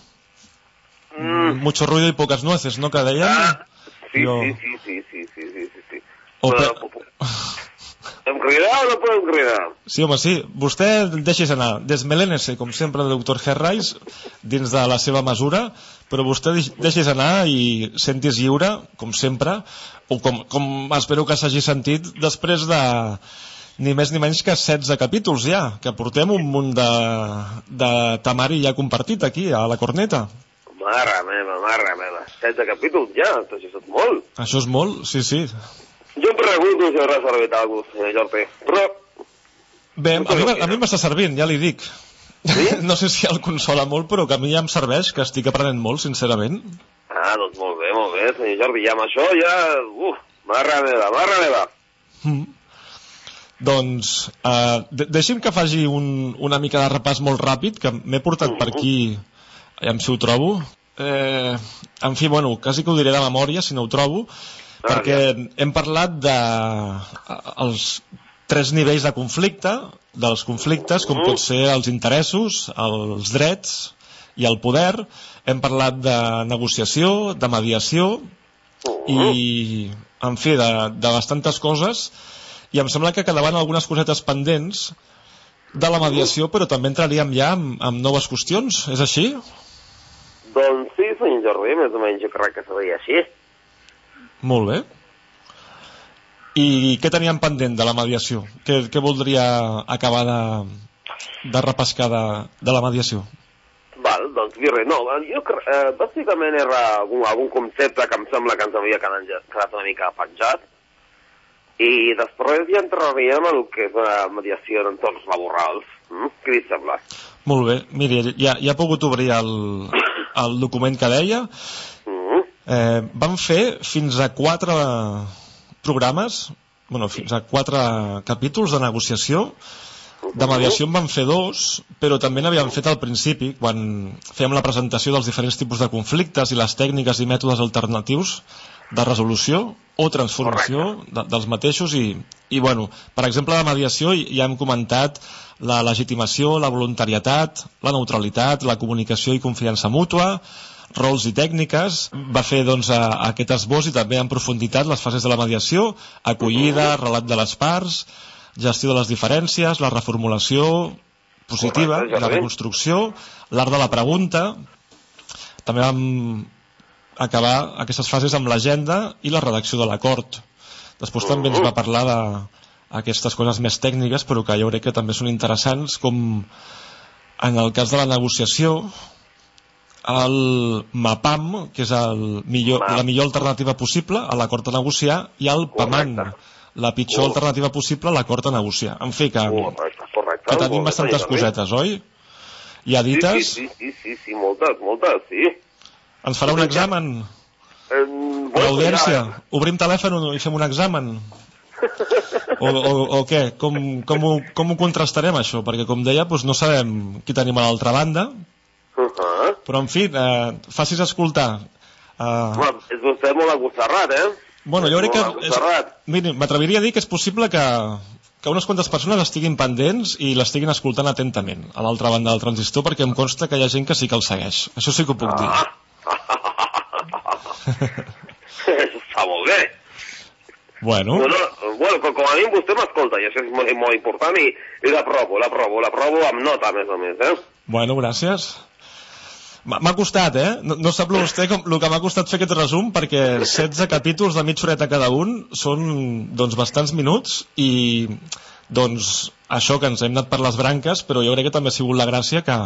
Mm. Mucho ruido y pocas nueces, no? Que deien... Ah sí, sí, sí, sí. O Però, Podem cridar o no podem cridar? Sí, home, sí. Vostè deixis anar. Desmelénese, com sempre, el doctor Herrais, dins de la seva mesura, però vostè deixis anar i sentis lliure, com sempre, o com, com espero que s'hagi sentit després de ni més ni menys que 16 capítols ja, que portem un munt de, de tamari ja compartit aquí, a la corneta. Mare meva, mare meva. 16 capítols ja, això és molt. Això és molt, sí, sí. Jo em pregunto si haurà servit alguna cosa, senyor Jordi, però... Bé, a mi, a mi m'està servint, ja li dic. Sí? (laughs) no sé si el consola molt, però que a mi ja em serveix, que estic aprenent molt, sincerament. Ah, doncs molt bé, molt bé, senyor Jordi, ja amb això ja... Uf, marra meva, marra meva. Mm. Doncs, uh, de deixi'm que faci un, una mica de repàs molt ràpid, que m'he portat mm -hmm. per aquí Aviam si ho trobo. Eh, en fi, bueno, quasi que ho diré de memòria, si no ho trobo, ah, perquè ja. hem parlat de els tres nivells de conflicte, dels conflictes, com pot ser els interessos, els drets i el poder. Hem parlat de negociació, de mediació i, en fi, de, de bastantes coses. I em sembla que quedaven algunes cosetes pendents de la mediació, però també entraríem ja amb, amb noves qüestions, és així? Doncs sí, senyor Jordi, més o menys jo crec que seria així. Molt bé. I què teníem pendent de la mediació? Què, què voldria acabar de, de repescar de, de la mediació? Val, doncs res, no, jo eh, bàsicament era algun, algun concepte que em sembla que ens havia quedat, quedat una mica penjat i després ja entraríem en el que és la mediació d'entorns laborals. Mm? Què li sembla? Molt bé, miri, ja, ja he pogut obrir el, el document que deia. Eh, vam fer fins a quatre programes, bueno, fins a quatre capítols de negociació, de mediació en van fer dos, però també n'havíem fet al principi, quan fèiem la presentació dels diferents tipus de conflictes i les tècniques i mètodes alternatius de resolució o transformació de, dels mateixos i, i bueno, per exemple de mediació ja hem comentat la legitimació, la voluntarietat, la neutralitat, la comunicació i confiança mútua, rols i tècniques, va fer doncs, a, a aquest esbós i també en profunditat les fases de la mediació, acollida, relat de les parts, gestió de les diferències, la reformulació positiva, Correcte, ja la reconstrucció, l'art de la pregunta, també vam acabar aquestes fases amb l'agenda i la redacció de l'acord. Després també ens va parlar de aquestes coses més tècniques, però que jo crec que també són interessants, com en el cas de la negociació, el MAPAM, que és el millor, la millor alternativa possible a l'acord a negociar, i el PAMAN, la pitjor alternativa possible a l'acord a negociar. En fi, que, Correcte, correcte. que tenim bastantes cosetes, oi? I edites, Sí, sí, sí, sí, sí, moltes, moltes, sí. ens farà un examen, Eh, l'audiència, ja, obrim telèfon i fem un examen. O, o, o què? Com, com, ho, com ho contrastarem, això? Perquè, com deia, doncs no sabem qui tenim a l'altra banda, Uh -huh. però, en fi, eh, facis escoltar. Eh, Bueno, és vostè molt agosarrat, eh? Bueno, jo crec que... És, miri, m'atreviria a dir que és possible que, que unes quantes persones estiguin pendents i l'estiguin escoltant atentament a l'altra banda del transistor perquè em consta que hi ha gent que sí que el segueix. Això sí que ho puc dir. (laughs) Això està molt bé. Bueno, No, no, bueno, com, com a mínim vostè m'escolta, i això és molt, molt important, i, i l'aprovo, l'aprovo, l'aprovo amb nota, a més a més, eh? bueno, gràcies. M'ha costat, eh? No, no sap vostè com, el que m'ha costat fer aquest resum perquè 16 capítols de mitja horeta cada un són doncs bastants minuts i doncs això que ens hem anat per les branques però jo crec que també ha sigut la gràcia que,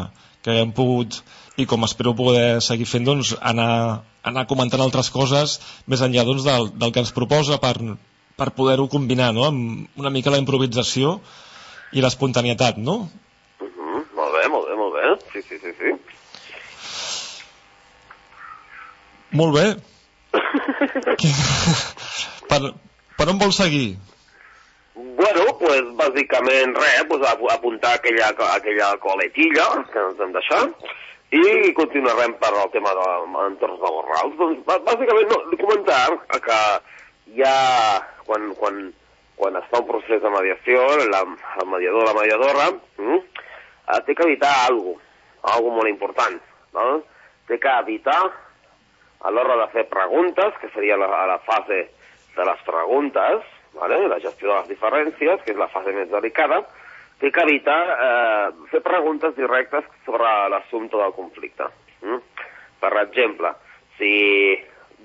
que hem pogut i com espero poder seguir fent doncs anar, anar comentant altres coses més enllà doncs del, del que ens proposa per, per poder-ho combinar no? amb una mica la improvisació i l'espontanietat, no? Uh -huh. Molt bé, molt bé, molt bé. Sí, sí, sí, sí. Molt bé. (laughs) per, per on vol seguir? Bueno, pues, bàsicament res, pues, ap- apuntar aquella, aquella coletilla que ens hem deixat i continuarem per al tema de entorns laborals. Doncs, bà- bàsicament, no, comentar que ja quan, quan, quan es fa un procés de mediació, la, el mediador o la mediadora mm, eh, té que evitar alguna cosa, algo molt important. No? Té que evitar a l'hora de fer preguntes, que seria la, a la fase de les preguntes, vale? la gestió de les diferències, que és la fase més delicada, té que evitar eh, fer preguntes directes sobre l'assumpte del conflicte. Mm? Per exemple, si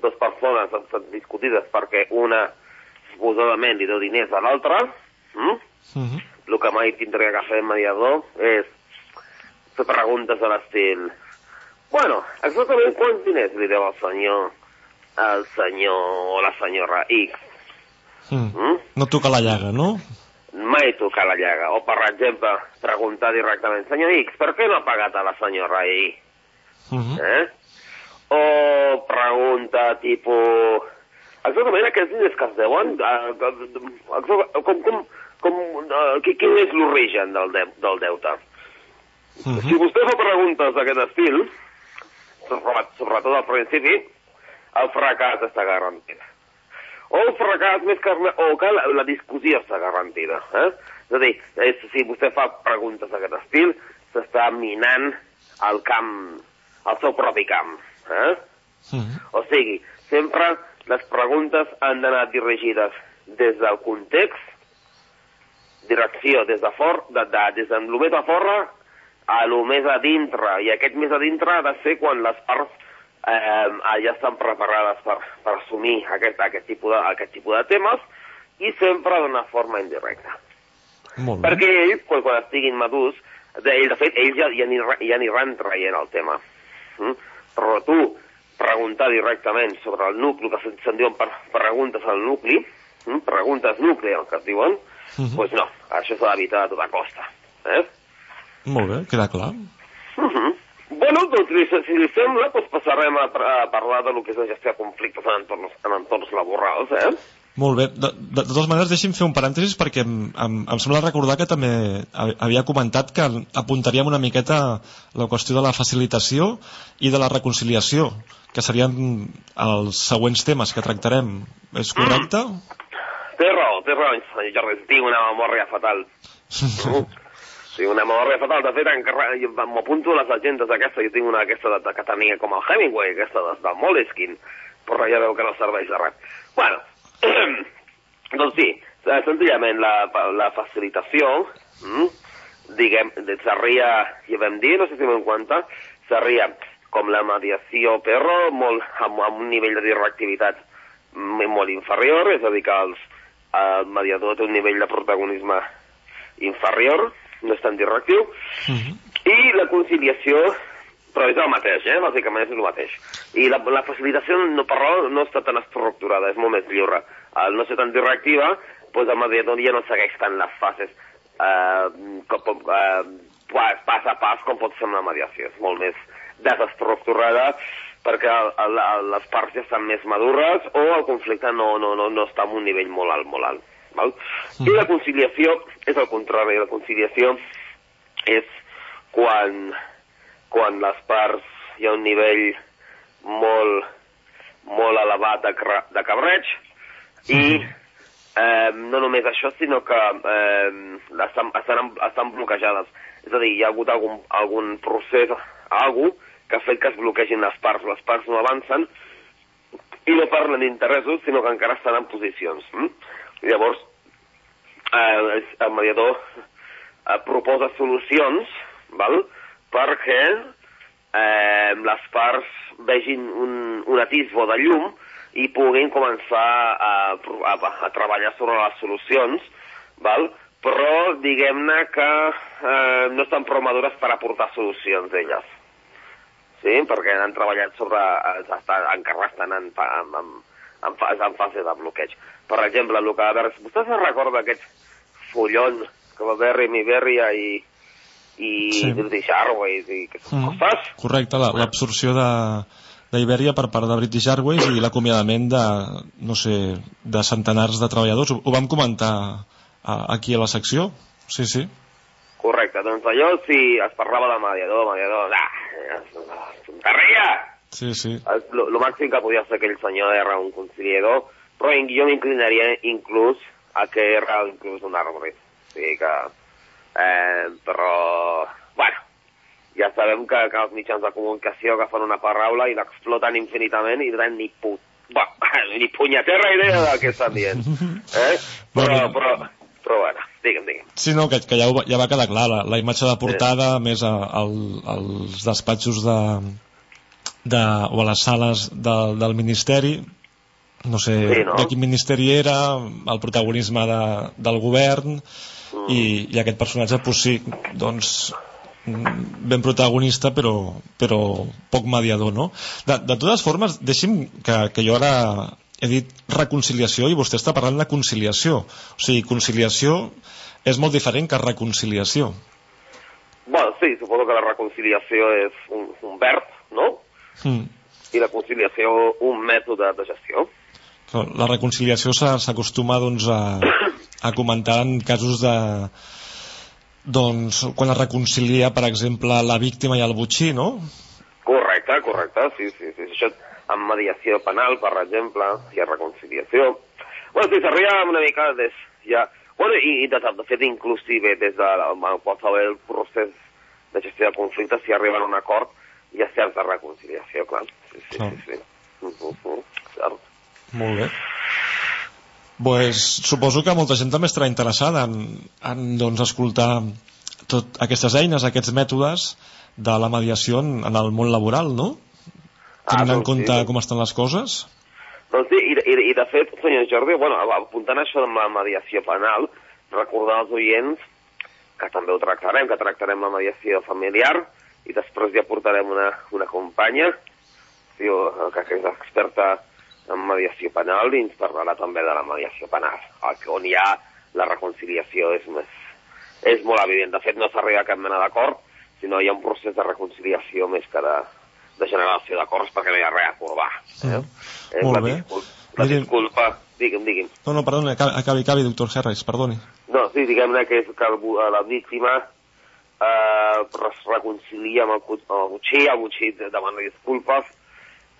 dues persones estan discutides perquè una suposadament li deu diners a l'altra, mm? Mhm. el que mai tindria que fer el mediador és fer preguntes de l'estil bueno, exactament quants diners li deu el senyor el senyor o la senyora X Mm. mm? No toca la llaga, no? mai tocar la llaga o per exemple preguntar directament senyor X, per què no ha pagat a la senyora Y? Mhm. Eh? O pregunta tipus exactament aquests diners que es deuen eh, eh, com, com, com, eh, qui- quin és l'origen del, de, del deute? Si vostè fa preguntes d'aquest estil, sobretot al principi, el fracàs està garantit. O el fracàs més que... O que la, la discussió està garantida. Eh? És a dir, és, si vostè fa preguntes d'aquest estil, s'està minant el camp, el seu propi camp. Eh? O sigui, sempre les preguntes han d'anar dirigides des del context, direcció des de fora, de, de, des de més a fora a lo més a dintre, i aquest més a dintre ha de ser quan les parts eh, ja estan preparades per, per assumir aquest, aquest, tipus de, aquest tipus de temes, i sempre d'una forma indirecta. Molt bé. Perquè ells, quan, quan estiguin madurs, de, de fet, ells ja, ja, aniran, ja aniran traient el tema. Mm? Però tu preguntar directament sobre el nucli, que se'n se'n diuen per, preguntes al nucli, mm? preguntes nucli, el que es diuen, doncs pues no, això s'ha d'evitar a tota costa. Eh? Molt bé, queda clar. Uh -huh. Bueno, doncs, si li sembla, doncs passarem a, a parlar de lo que és la gestió de conflictes en entorns, en entorns laborals, eh? Molt bé. De, de, de totes maneres, deixi'm fer un parèntesis perquè em, em, em sembla recordar que també ha- havia comentat que apuntaríem una miqueta la qüestió de la facilitació i de la reconciliació, que serien els següents temes que tractarem. És correcte? Té raó, té raó, senyor Jordi, tinc una memòria fatal. (laughs) Sí, una memòria fatal. De fet, encara, m'apunto les agendes aquestes, jo tinc una aquesta de, de, que tenia com el Hemingway, aquesta de, de Moleskine, però ja veu que no serveix de res. Bueno, (clears throat) doncs sí, eh, senzillament la, la facilitació, mm, diguem, seria, ja vam dir, no sé si m'en compte, seria com la mediació, però molt, amb, amb un nivell de directivitat m- molt inferior, és a dir, que els, el mediador té un nivell de protagonisme inferior, no és tan directiu, i la conciliació, però és el mateix, eh? bàsicament és el mateix. I la, la facilitació, no, però, no està tan estructurada, és molt més lliure. Al no ser tan directiva, doncs el mediador ja no segueix tant les fases eh, com, eh, pas, a pas com pot ser una mediació. És molt més desestructurada perquè el, el, les parts ja estan més madures o el conflicte no, no, no, no està en un nivell molt alt, molt alt. Val? I la conciliació és el contrari. La conciliació és quan, quan les parts hi ha un nivell molt, molt elevat de, de cabreig i eh, no només això, sinó que eh, estan, estan, estan bloquejades. És a dir, hi ha hagut algun, algun procés, algú que ha fet que es bloquegin les parts. Les parts no avancen i no parlen d'interessos, sinó que encara estan en posicions. Mm? Llavors, eh, el mediador eh, proposa solucions val? perquè eh, les parts vegin un, un atisbo de llum i puguin començar a, a, a treballar sobre les solucions, val? però diguem-ne que eh, no estan prou madures per aportar solucions elles. Sí, perquè han treballat sobre... eh, Estan, encara estan en, en, en, en, fase, en fase de bloqueig. Per exemple, el que va haver... Vostè se'n recorda aquest fullon que va haver Remy Berria i, i Sí. British Airways i aquestes Mm. coses? Correcte, la- l'absorció de d'Iberia per part de British Airways i l'acomiadament de, no sé, de centenars de treballadors. Ho, ho vam comentar a, aquí a la secció? Sí, sí. Correcte, doncs allò si es parlava de mediador, mediador, ah, tonteria! Sí, sí. El, lo, lo màxim que podia fer aquell senyor era un conciliador, però jo m'inclinaria inclús a que era inclús un arbre. O sigui que... Eh, però... Bueno, ja sabem que, que els mitjans de comunicació agafen una paraula i l'exploten infinitament i no tenen ni put... Bah, (laughs) ni punyetera idea del que estan dient. Eh? Però, però, però bueno, digue'm, digue'm. Sí, no, que, que ja, ho, ja va quedar clar, la, la imatge de portada, a més a, al, als despatxos de, de, o a les sales de, del Ministeri, no sé Sí, no? de quin ministeri era, el protagonisme de, del govern, Mm. i, i aquest personatge, pues sí, doncs, ben protagonista, però, però poc mediador, no? De, de totes formes, deixi'm que, que jo ara he dit reconciliació i vostè està parlant de conciliació. O sigui, conciliació és molt diferent que reconciliació. Bueno, sí, suposo que la reconciliació és un, un verb, no? Mm. I la conciliació un mètode de gestió. La reconciliació s'acostuma doncs, a, a comentar en casos de doncs, quan es reconcilia, per exemple, la víctima i el butxí, no? Correcte, correcte, sí, sí, sí. Això en mediació penal, per exemple, hi ha reconciliació. Bueno, sí, s'arriba una mica des... Ja... Bueno, i, i de, de fet, inclusive, des de la, qualsevol procés de gestió de conflictes, si arriben a un acord, hi ha certa reconciliació, clar. Sí, sí, Clar. sí. sí. Uh -huh, uh. Cert. Molt bé. Pues, suposo que molta gent també estarà interessada en, en doncs, escoltar tot aquestes eines, aquests mètodes de la mediació en, en el món laboral, no? Tenint en doncs sí, compte doncs. com estan les coses. Doncs sí, i, i, i de fet, senyor Jordi, bueno, apuntant això de la mediació penal, recordar als oients que també ho tractarem, que tractarem la mediació familiar i després ja portarem una, una companya sí, que, que és experta en mediació penal i ens parlarà també de la mediació penal, el que on hi ha la reconciliació és més és molt evident. De fet, no s'arriba a cap mena d'acord, sinó hi ha un procés de reconciliació més que de, de generació d'acords perquè no hi ha res a acordar. Eh? És Molt la bé. disculpa, la Miri- disculpa, digui'm, digui'm. No, no, perdoni, acabi, acabi, acabi doctor Harris, perdoni. No, sí, diguem-ne que, és que la víctima eh, es reconcilia amb el, amb el Butxí, el Butxí demana disculpes,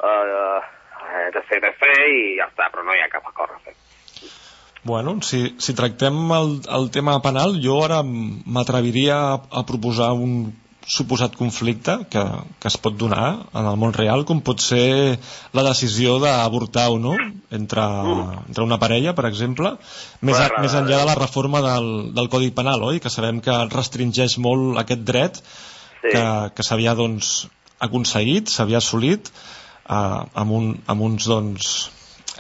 eh, eh, de fer, de fer, i ja està, però no hi ha cap acord a fer. Bueno, si, si tractem el, el tema penal, jo ara m'atreviria a, a proposar un suposat conflicte que, que es pot donar en el món real, com pot ser la decisió d'avortar o no entre, entre una parella, per exemple, més, a, més enllà de la reforma del, del Codi Penal, oi? Que sabem que restringeix molt aquest dret Sí. que, que s'havia doncs, aconseguit, s'havia assolit eh, amb, un, amb uns doncs,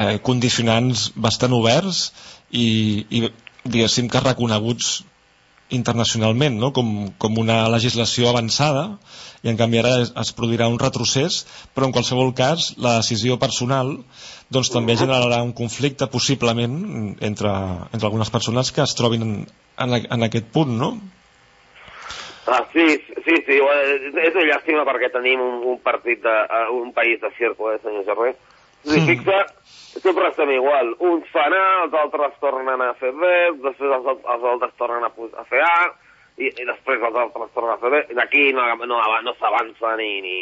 eh, condicionants bastant oberts i, i diguéssim que reconeguts internacionalment no? com, com una legislació avançada i en canvi ara es, es produirà un retrocés però en qualsevol cas la decisió personal doncs també generarà un conflicte possiblement entre, entre algunes persones que es trobin en, en, en aquest punt no? Ah, sí, sí, sí, és una llàstima perquè tenim un, un partit de, uh, un país de circo, eh, senyor Gerrer. Si Mm. fixa, sempre estem igual. Uns fan A, els altres tornen a fer B, després els, els altres tornen a, a fer A, i, i després els altres tornen a fer B. D'aquí no, no, no s'avança ni, ni,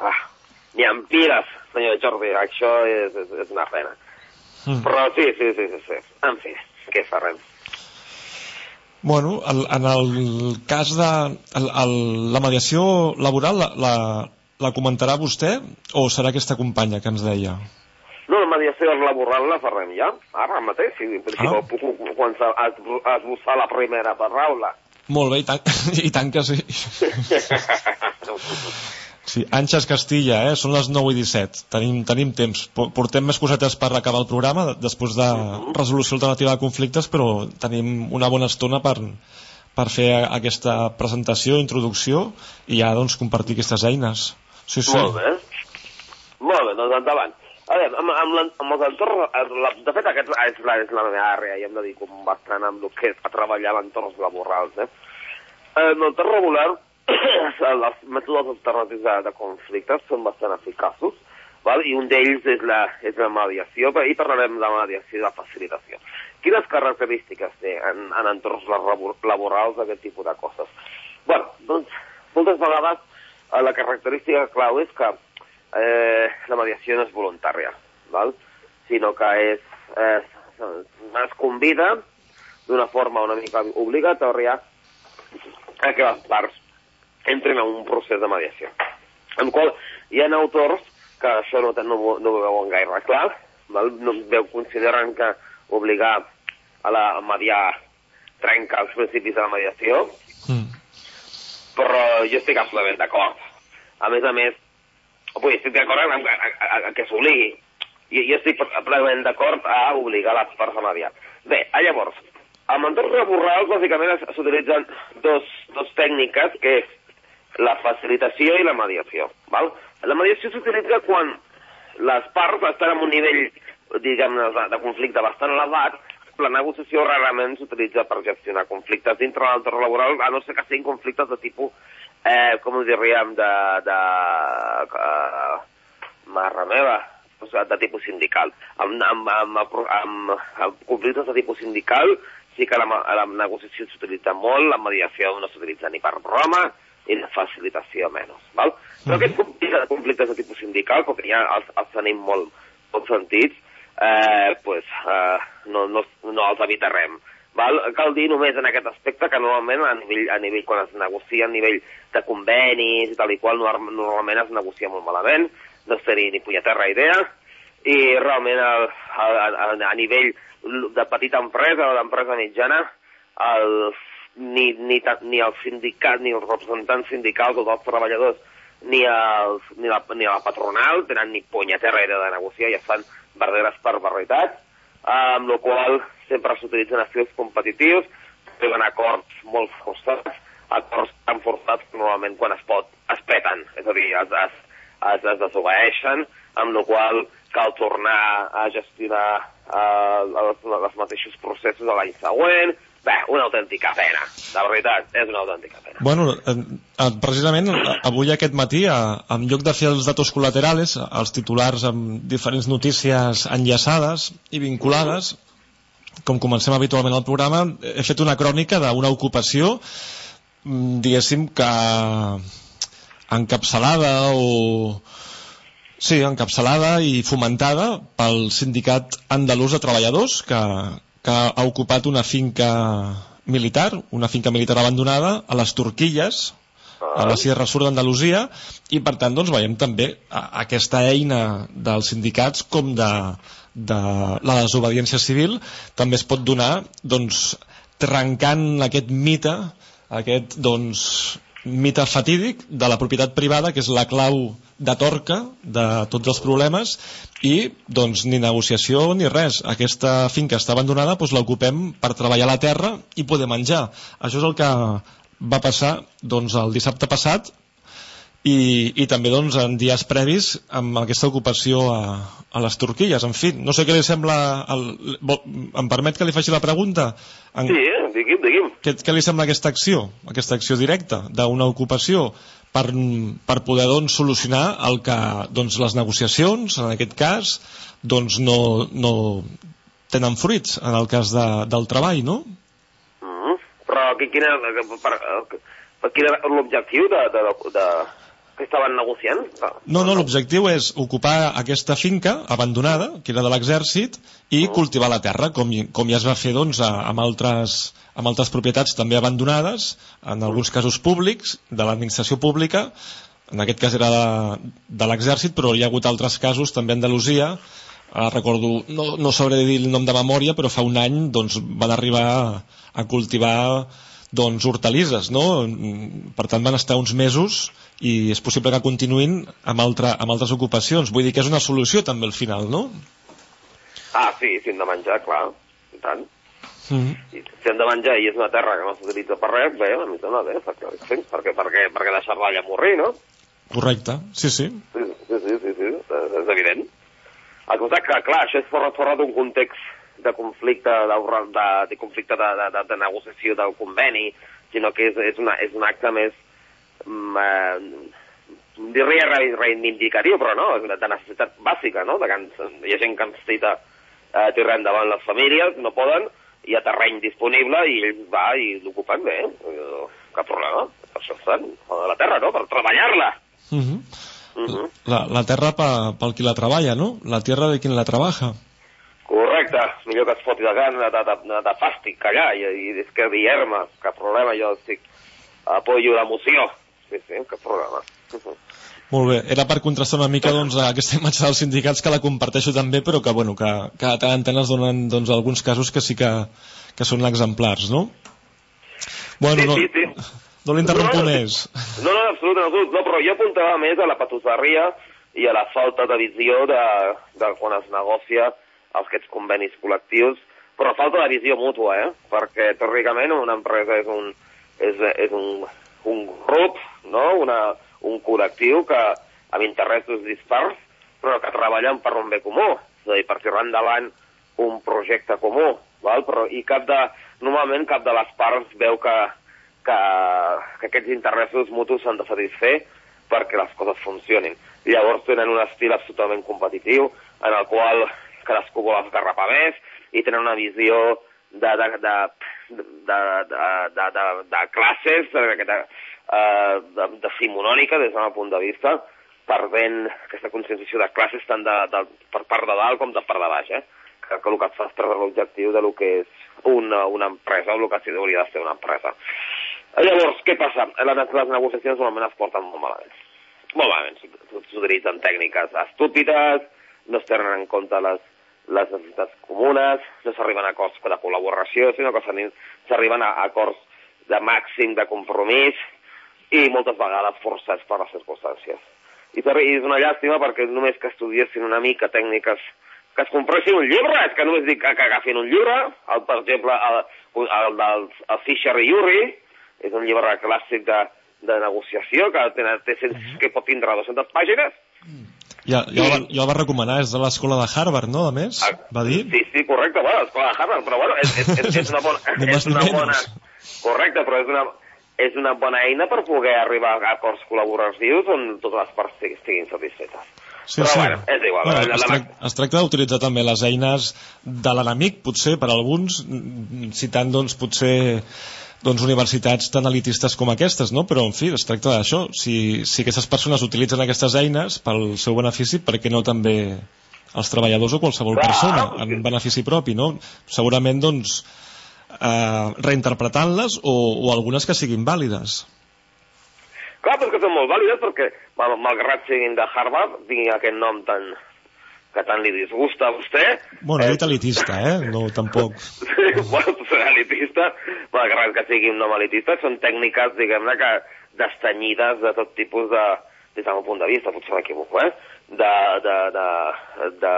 ah, ni en pires, senyor Jordi. Això és, és, és una pena. Mm. Però sí, sí, sí, sí, sí. En fi, què farem? Bueno, el, en el cas de el, el, la mediació laboral la, la, la comentarà vostè o serà aquesta companya que ens deia? Mediació laboral la farem ja, ara mateix, si, si Ah. puc començar a esbossar la primera paraula. Molt bé, i tant, (laughs) i tant que sí. Sí, Anxes Castilla, eh? són les 9 i 17. Tenim, tenim temps. Po- Portem més cosetes per acabar el programa, de- després de resolució alternativa de conflictes, però tenim una bona estona per, per fer aquesta presentació, introducció, i ja doncs, compartir aquestes eines. Sí, sí. Molt bé. Molt bé, doncs endavant. A veure, amb, amb, amb els entorns... eh, La, de fet, aquest és la, és la meva àrea i em dedico bastant amb el que és a treballar en entorns laborals. Eh? En l'entorn (clears throat) laboral, els mètodes alternatius de, de conflictes són bastant eficaços, val? i un d'ells és, la, és la mediació, i parlarem de mediació i de facilitació. Quines característiques té en, en entorns labor- laborals aquest tipus de coses? bueno, doncs, moltes vegades eh, la característica clau és que eh, la mediació no és voluntària, val? sinó que és, eh, es convida d'una forma una mica obligatòria a que les parts entrin en un procés de mediació. En qual hi ha autors que això no, no, no ho veuen gaire clar, val? No, veu, consideren que obligar a, la, a mediar trenca els principis de la mediació, Mm. però jo estic absolutament d'acord. A més a més, vull dir, estic d'acord amb, a, a, a que s'obligui. Jo, jo estic plenament d'acord a obligar les parts a mediar. Bé, a llavors, en entorns laborals bàsicament s'utilitzen dos, dos tècniques, que és la facilitació i la mediació. Val? La mediació s'utilitza quan les parts estan en un nivell, diguem-ne, de, de conflicte bastant elevat, la negociació rarament s'utilitza per gestionar conflictes dintre de l'entorn laboral, a no ser que siguin conflictes de tipus, eh, com ho diríem, de... de uh, marra meva, de tipus sindical. Amb, amb, amb, amb, amb, conflictes de tipus sindical sí que la, la negociació s'utilitza molt, la mediació no s'utilitza ni per broma, i la facilitació menys. Val? Però aquests conflictes, conflictes de tipus sindical, perquè ja els, els tenim molt, molt sentits, eh, pues, eh, no, no, no els evitarem. Val? Cal dir només en aquest aspecte que normalment a nivell, a nivell quan es negocia a nivell de convenis i tal i qual, norm- normalment es negocia molt malament, no seria ni punyetera idea, i realment el, a, a, a nivell de petita empresa o d'empresa mitjana, el, ni, ni, ni el sindicat, ni els representants sindicals o dels treballadors, ni, els, ni, la, ni la patronal tenen ni punyetera idea de negociar, ja fan verdaderes barbaritats, amb la qual sempre s'utilitzen estils competitius, a acords molt forçats, acords tan forçats que normalment quan es pot es peten, és a dir, es, es, es, es desobeeixen, amb la qual cal tornar a gestionar eh, els, els mateixos processos de l'any següent, bé, una autèntica pena. La veritat, és una autèntica pena. Bueno, eh, eh, precisament avui aquest matí, eh, en lloc de fer els datos col·laterals, els titulars amb diferents notícies enllaçades i vinculades, com comencem habitualment al programa, he fet una crònica d'una ocupació, mm, diguéssim que encapçalada o... Sí, encapçalada i fomentada pel sindicat andalús de treballadors que, que ha ocupat una finca militar, una finca militar abandonada a les Turquilles, a la Sierra Sur d'Andalusia, i per tant doncs, veiem també aquesta eina dels sindicats com de, de la desobediència civil també es pot donar doncs, trencant aquest mite, aquest doncs, mite fatídic de la propietat privada, que és la clau de torca de tots els problemes, i doncs ni negociació ni res. Aquesta finca està abandonada, doncs l'ocupem per treballar la terra i poder menjar. Això és el que va passar doncs, el dissabte passat i, i també doncs, en dies previs amb aquesta ocupació a, a les Turquilles. En fi, no sé què li sembla... El, em permet que li faci la pregunta? En, sí, eh? digui'm, digui'm. Què, què li sembla aquesta acció, aquesta acció directa d'una ocupació per, per poder doncs, solucionar el que doncs, les negociacions, en aquest cas, doncs, no, no tenen fruits en el cas de, del treball, no? Mm, però quin era, per, per, quin l'objectiu de, de, de, que estaven negociant? No, no, l'objectiu és ocupar aquesta finca abandonada, que era de l'exèrcit, i uh. cultivar la terra, com, com ja es va fer doncs, amb, altres, amb altres propietats també abandonades, en alguns casos públics, de l'administració pública, en aquest cas era de, de l'exèrcit, però hi ha hagut altres casos també a Andalusia, ara recordo, no, no sabré dir el nom de memòria, però fa un any doncs, van arribar a, a cultivar doncs, hortalisses, no? Per tant, van estar uns mesos i és possible que continuïn amb, altra, amb altres ocupacions. Vull dir que és una solució també al final, no? Ah, sí, si hem de menjar, clar, i tant. Mm -hmm. I si hem de menjar i és una terra que no s'utilitza per res, bé, a mi sembla bé, perquè, perquè, perquè, perquè deixar-la allà morrir, no? Correcte, sí, sí. Sí, sí, sí, sí, sí. És, és evident. El que que, clar, això és fora, fora d'un context de conflicte de, de, de conflicte de, de, de, de negociació del conveni, sinó que és, és, una, és un acte més mm, eh, diria reivindicatiu, però no, de necessitat bàsica, no? De que ens, hi ha gent que necessita eh, tirar endavant les famílies, no poden, hi ha terreny disponible i ell va i l'ocupen bé, eh, cap problema, per això estan a la terra, no?, per treballar-la. Uh -huh. Uh -huh. La, la terra pa, pel qui la treballa, no? La tierra de quien la trabaja. Correcte, millor que es foti de gana de, de, de, de fàstic allà i, i és que dierme, cap problema, jo estic apoyo la moció. Sí, sí, cap problema. Molt bé, era per contrastar una mica doncs, aquesta imatge dels sindicats que la comparteixo també, però que, bueno, que, que de tant en tant es donen doncs, alguns casos que sí que, que són exemplars, no? Bueno, sí, sí, sí. no, no l'interrompo no, no, més. No, no, absolut, absolut, no, però jo apuntava més a la patusarria i a la falta de visió de, de quan es negocia aquests convenis col·lectius, però falta de visió mútua, eh? perquè teòricament una empresa és un, és, és un, un grup, no? una, un col·lectiu que amb interessos dispars però que treballen per un bé comú, és a dir, per tirar endavant un projecte comú, val? Però, i cap de, normalment cap de les parts veu que, que, que aquests interessos mutus s'han de satisfer perquè les coses funcionin. Llavors tenen un estil absolutament competitiu en el qual cadascú vol esgarrapar més i tenen una visió de, de, de, de, de, de, de, de classes, de, de, eh, de, decimonònica des del meu punt de vista, perdent aquesta conscienciació de classes tant de, de, per part de dalt com de part de baix, eh? que, que el que et fa és perdre l'objectiu de lo que és una, una empresa o el que hauria de ser una empresa. Llavors, què passa? Les, les negociacions normalment es porten molt malament. Molt malament. S'utilitzen tècniques estúpides, no es tenen en compte les, les necessitats comunes, no s'arriben a acords de col·laboració, sinó que s'arriben a acords de màxim de compromís, i moltes vegades forçats per les circumstàncies. I, I és una llàstima perquè només que estudiessin una mica tècniques que es compressin un llibre, és que només dic que, que agafin un llibre, el, per exemple, el, el del el Fischer i Urri, és un llibre clàssic de, de negociació que té, té, té, que pot tindre 200 pàgines, Ja, ja, el, va, ja el va recomanar, és de l'escola de Harvard, no, a més? Ah, Va dir? Sí, sí, correcte, bueno, l'escola de Harvard, però bueno, és, és, és, és una bona... (laughs) És una bona correcte, però és una, és una bona eina per poder arribar a acords col·laboratius on totes les parts estiguin- satisfetes. Sí, però sí. bueno, és igual. Bueno, la, es, la, tracta, es tracta d'utilitzar també les eines de l'enemic, potser, per alguns, citant, doncs, potser doncs, universitats tan elitistes com aquestes, no? Però, en fi, es tracta d'això. Si, si aquestes persones utilitzen aquestes eines pel seu benefici, per què no també els treballadors o qualsevol Clar, persona en benefici propi, no? Segurament, doncs, eh, reinterpretant-les o, o algunes que siguin vàlides. Clar, però que són molt vàlides perquè, mal- malgrat siguin de Harvard, tinguin aquest nom tan, que tant li disgusta a vostè, Bueno, he dit elitista, eh? No, tampoc. (laughs) bueno, ser elitista, malgrat que sigui un nom elitista, són tècniques, diguem-ne, que destanyides de tot tipus de, des del meu punt de vista, potser m'equivoco, eh? De, de, de, de,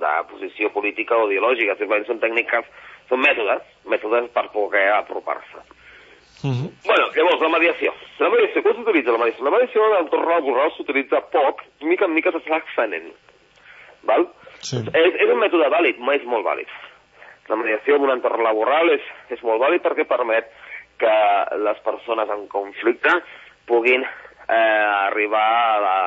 de posició política o ideològica. Simplement són tècniques, són mètodes, mètodes per poder apropar-se. Mhm. Bueno, llavors, la mediació. La mediació, com s'utilitza la mediació? La mediació en l'entorn laboral s'utilitza poc, mica en mica s'està extenent. Val? Sí. És, és un mètode vàlid, és molt vàlid. La mediació en un entorn laboral és, és molt vàlid perquè permet que les persones en conflicte puguin eh, arribar a, la,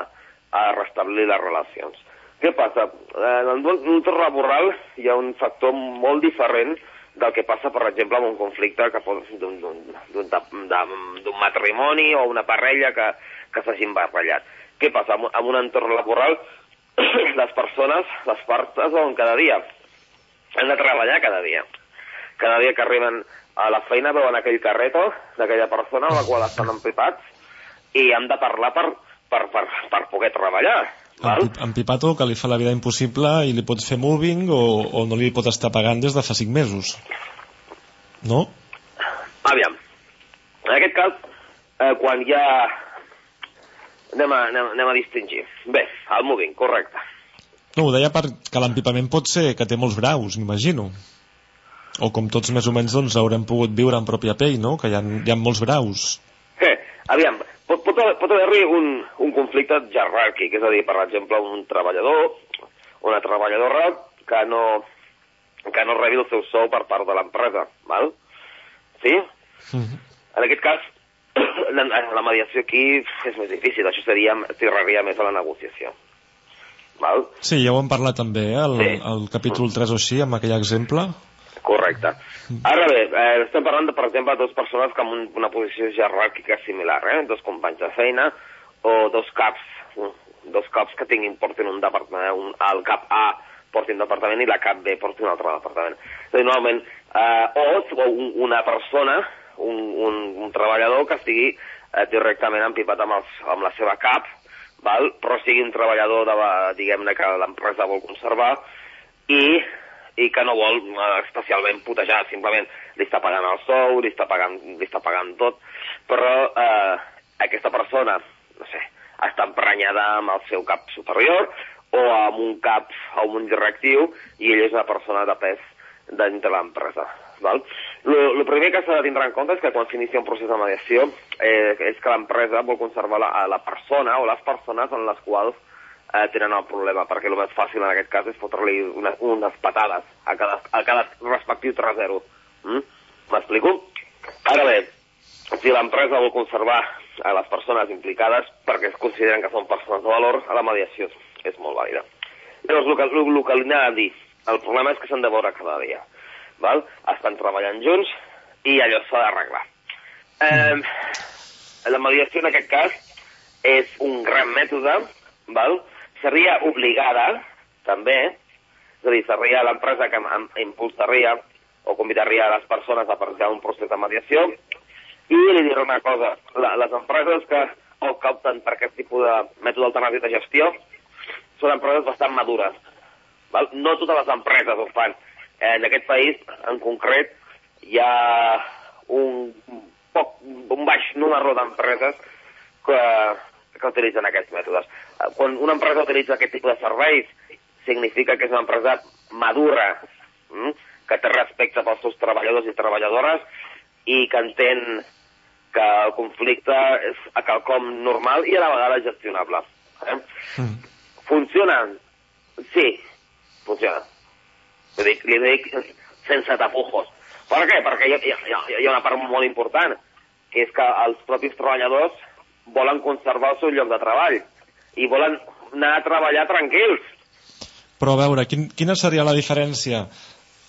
a restablir les relacions. Què passa? Eh, En un entorn laboral hi ha un factor molt diferent del que passa, per exemple, amb un conflicte que pot d'un matrimoni o una parella que, que s'hagin barrellat. Què passa? En un entorn laboral (clears throat) les persones, les parts es veuen cada dia. Han de treballar cada dia. Cada dia que arriben a la feina veuen aquell carreto d'aquella persona amb la qual estan empipats i han de parlar per, per, per, per poder treballar. Val? En, Pi- en Pipato, que li fa la vida impossible i li pots fer moving o, o no li pot estar pagant des de fa 5 mesos. No? Aviam, en aquest cas, eh, quan ha... Anem a, anem, anem a distingir. Bé, el moving, correcte. No, ho deia perquè l'empipament pot ser que té molts graus, m'imagino. O com tots més o menys doncs haurem pogut viure en pròpia pell, no? Que hi ha, hi ha molts graus. Eh, aviam, pot, pot, pot haver-hi un, un conflicte jeràrquic, és a dir, per exemple, un treballador, una treballadora que no, que no rebi el seu sou per part de l'empresa, val? Sí? En aquest cas, (clears throat) la, la mediació aquí és més difícil, això seria, tirraria més a la negociació. Val? Sí, ja ho hem parlat també, eh? El, Sí. el capítol 3 o així, amb aquell exemple. Correcte. Ara bé, eh, estem parlant, de, per exemple, de dues persones que amb un, una posició jeràrquica similar, eh? dos companys de feina o dos caps, mm, dos caps que tinguin, portin un departament, un, el cap A porti un departament i la cap B porti un altre departament. És dir, normalment, eh, o, o un, una persona, un, un, un treballador que estigui eh, directament empipat amb, els, amb la seva cap, val? però sigui un treballador diguem-ne que l'empresa vol conservar i, i que no vol eh, especialment putejar, simplement li està pagant el sou, li està pagant, li està pagant tot, però eh, aquesta persona, no sé, està emprenyada amb el seu cap superior o amb un cap o amb un directiu i ell és una persona de pes dintre l'empresa. Val? Lo, lo primer que s'ha de tindre en compte és que quan s'inicia un procés de mediació eh, és que l'empresa vol conservar la, la persona o les persones en les quals eh, tenen el problema, perquè el més fàcil en aquest cas és fotre-li una, unes patades a cada, a cada respectiu trasero. Mm? M'explico? Ara bé, si l'empresa vol conservar a les persones implicades perquè es consideren que són persones de valor, a la mediació és molt vàlida. Llavors, el que, el, el que li anava a dir, el problema és que s'han de veure cada dia. Val? Estan treballant junts i allò s'ha d'arreglar. Eh, la mediació en aquest cas és un gran mètode, val? Seria obligada, també, és a dir, seria l'empresa que impulsaria o convidaria a les persones a participar en un procés de mediació i li diré una cosa, la, les empreses que, o que opten per aquest tipus de mètode alternatiu de gestió són empreses bastant madures. Val? No totes les empreses ho fan. En aquest país, en concret, hi ha un, poc, un baix número d'empreses que, que utilitzen aquests mètodes. Eh, Quan una empresa utilitza aquest tipus de serveis, significa que és una empresa madura, mm? que té respecte pels seus treballadors i treballadores i que entén que el conflicte és a quelcom normal i a la vegada gestionable. Eh? Fun funciona? Sí, funciona. Li dic, li dic sense tapujos. Per què? Perquè hi ha, hi, ha, hi ha una part molt important, que és que els propis treballadors volen conservar el seu lloc de treball i volen anar a treballar tranquils. Però a veure, quin, quina seria la diferència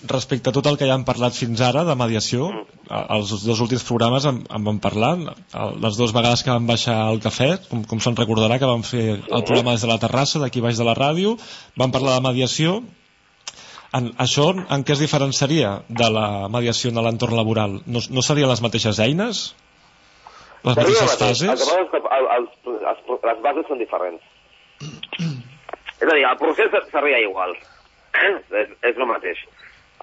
respecte a tot el que ja hem parlat fins ara de mediació, els dos últims programes en, en vam parlar, les dues vegades que vam baixar al cafè, com, com se'n recordarà que vam fer el programa des de la terrassa, d'aquí baix de la ràdio, vam parlar de mediació, en, això en què es diferenciaria de la mediació en l'entorn laboral? No, no serien les mateixes eines? Les Seria mateixes fases? El que passa és que el, els, els, les bases són diferents. és a dir, el procés seria igual. (clears throat) és, és el mateix.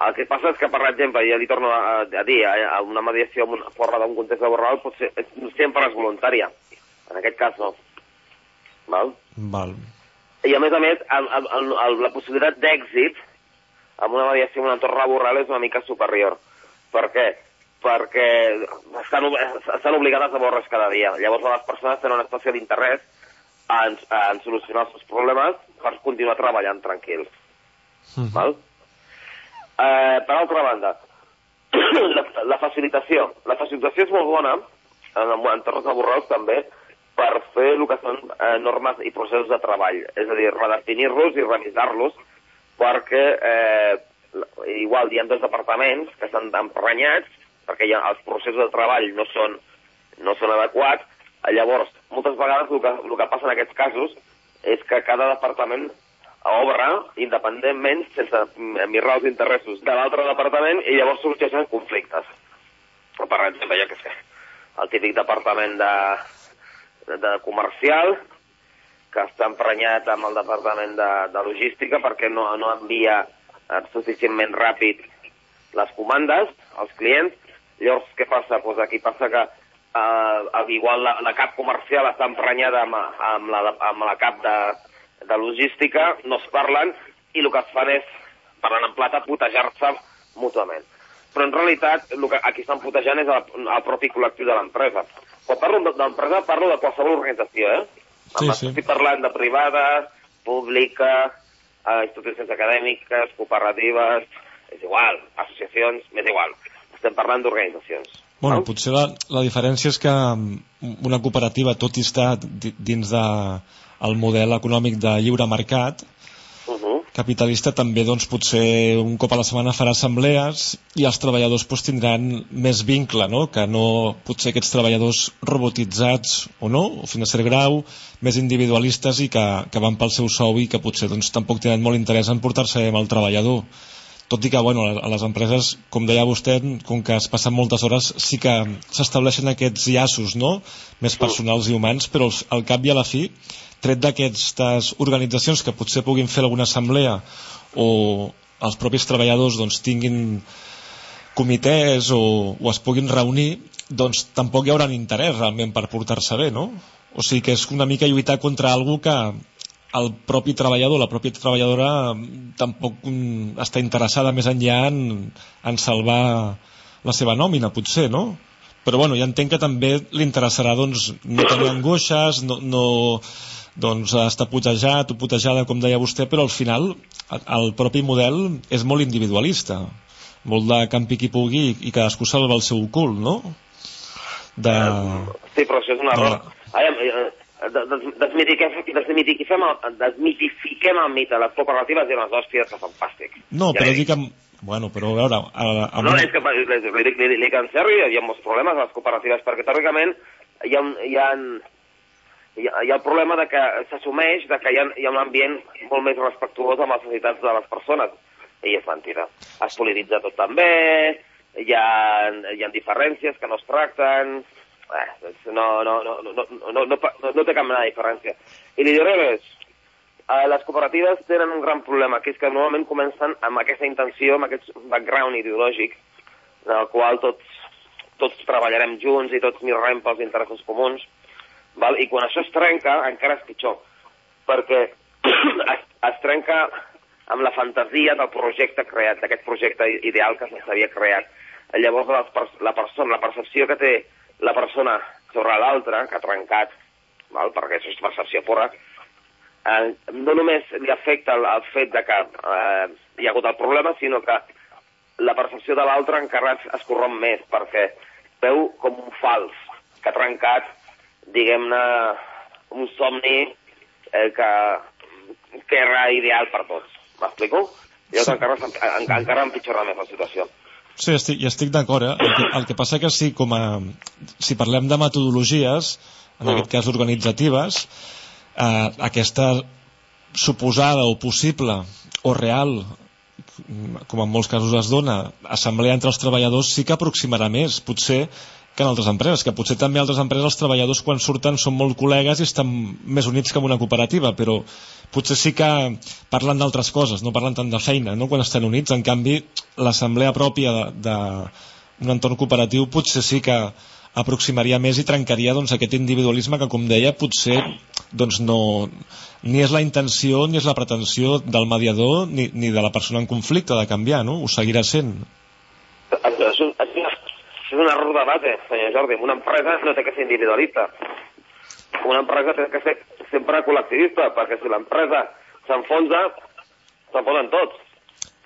El que passa és que, per exemple, ja li torno a, a dir, a, a una mediació amb una fora d'un context laboral pot ser, sempre és voluntària. En aquest cas no. Val? Val. I a més a més, el, el, el, la possibilitat d'èxit amb una mediació en un entorn laboral és una mica superior. Per què? Perquè estan, estan obligades a veure cada dia. Llavors les persones tenen una espècie d'interès en, en solucionar els seus problemes per continuar treballant tranquils. Val? Eh, per altra banda, (clears throat) la, la facilitació. La facilitació és molt bona, en entorns laborals també, per fer el que són eh, normes i processos de treball. És a dir, redefinir-los i revisar-los perquè eh, igual hi ha dos departaments que estan emprenyats perquè ha, els processos de treball no són, no són adequats. Llavors, moltes vegades el que, el que passa en aquests casos és que cada departament obre independentment, sense mirar els interessos de l'altre departament, i llavors sorgeixen conflictes. Per exemple, jo què sé, el típic departament de, de comercial, que està emprenyat amb el departament de, de logística perquè no, no envia eh, suficientment ràpid les comandes als clients. Llavors, què passa? Pues aquí passa que eh, igual la, la cap comercial està emprenyada amb, amb, la, amb la cap de, de logística, no es parlen i el que es fan és, parlant en plata, putejar-se mútuament. Però en realitat el que aquí estan putejant és el, el propi col·lectiu de l'empresa. Quan parlo de- d'empresa parlo de qualsevol organització, eh? Sí, sí. Estic parlant de privades, pública, eh, institucions acadèmiques, cooperatives, és igual, associacions, m'és igual. Estem parlant d'organitzacions. Bueno, potser la, la diferència és que mm, una cooperativa, tot i estar di- dins de el model econòmic de lliure mercat, Uh -huh. capitalista també doncs, potser un cop a la setmana farà assemblees i els treballadors doncs, tindran més vincle, no? que no potser aquests treballadors robotitzats o no, o fins a cert grau, més individualistes i que, que van pel seu sou i que potser doncs, tampoc tenen molt interès en portar-se amb el treballador tot i que bueno, a les empreses, com deia vostè, com que es passen moltes hores, sí que s'estableixen aquests llaços no? més personals i humans, però al cap i a la fi, tret d'aquestes organitzacions que potser puguin fer alguna assemblea o els propis treballadors doncs, tinguin comitès o, o es puguin reunir, doncs tampoc hi haurà interès realment per portar-se bé, no? O sigui que és una mica lluitar contra algú que el propi treballador, la pròpia treballadora mm, tampoc mm, està interessada més enllà en, en salvar la seva nòmina, potser, no? Però bueno, ja entenc que també li interessarà doncs, no tenir angoixes, no, no doncs, estar putejat o putejada, com deia vostè, però al final el propi model és molt individualista, molt de campi qui pugui i cadascú salva el seu cul, no? De... Sí, però això és un error. Des- desmitifiquem, desmitifiquem, el, mite. Les cooperatives i les hòsties que són fàstic. No, Ja però dic amb... Bueno, però a veure... A, amb No, una- és que li, li, li, li, li que en sèrio hi ha molts problemes a les cooperatives, perquè teòricament hi ha, hi ha, hi ha, hi ha el problema de que s'assumeix de que hi ha, hi ha un ambient molt més respectuós amb les necessitats de les persones. I és mentida. Es polititza tot també, hi ha, hi ha diferències que no es tracten, eh, no, no, no, no, no, no, no té cap mena de diferència. I li diré més, eh, les cooperatives tenen un gran problema, que és que normalment comencen amb aquesta intenció, amb aquest background ideològic, en el qual tots, tots treballarem junts i tots mirarem pels interessos comuns, val? i quan això es trenca encara és pitjor, perquè (clears throat) es, es trenca amb la fantasia del projecte creat, d'aquest projecte ideal que s'havia creat. Llavors la, la persona, la percepció que té la persona sobre l'altra, que ha trencat, val? perquè això és percepció pura, eh, no només li afecta el, el fet de que eh, hi ha hagut el problema, sinó que la percepció de l'altre encara es, es corromp més, perquè veu com un fals que ha trencat, diguem-ne, un somni eh, que, que era ideal per tots. M'explico? Llavors Sí. encara, s'em- en, encara empitjora més la situació. Sí, estic, i estic d'acord. Eh? El, que, el que passa que sí, com a, si parlem de metodologies, en Mm. aquest cas organitzatives, eh, aquesta suposada o possible o real com en molts casos es dona, assemblea entre els treballadors sí que aproximarà més, potser que en altres empreses, que potser també altres empreses els treballadors quan surten són molt col·legues i estan més units que en una cooperativa, però potser sí que parlen d'altres coses, no parlen tant de feina, no? quan estan units, en canvi l'assemblea pròpia d'un entorn cooperatiu potser sí que aproximaria més i trencaria doncs, aquest individualisme que, com deia, potser doncs, no, ni és la intenció ni és la pretensió del mediador ni, ni de la persona en conflicte de canviar, no? Ho seguirà sent. Això, és un error de base, senyor Jordi. Una empresa no té que ser individualista. Una empresa té que ser sempre col·lectivista, perquè si l'empresa s'enfonsa, s'enfonsen tots.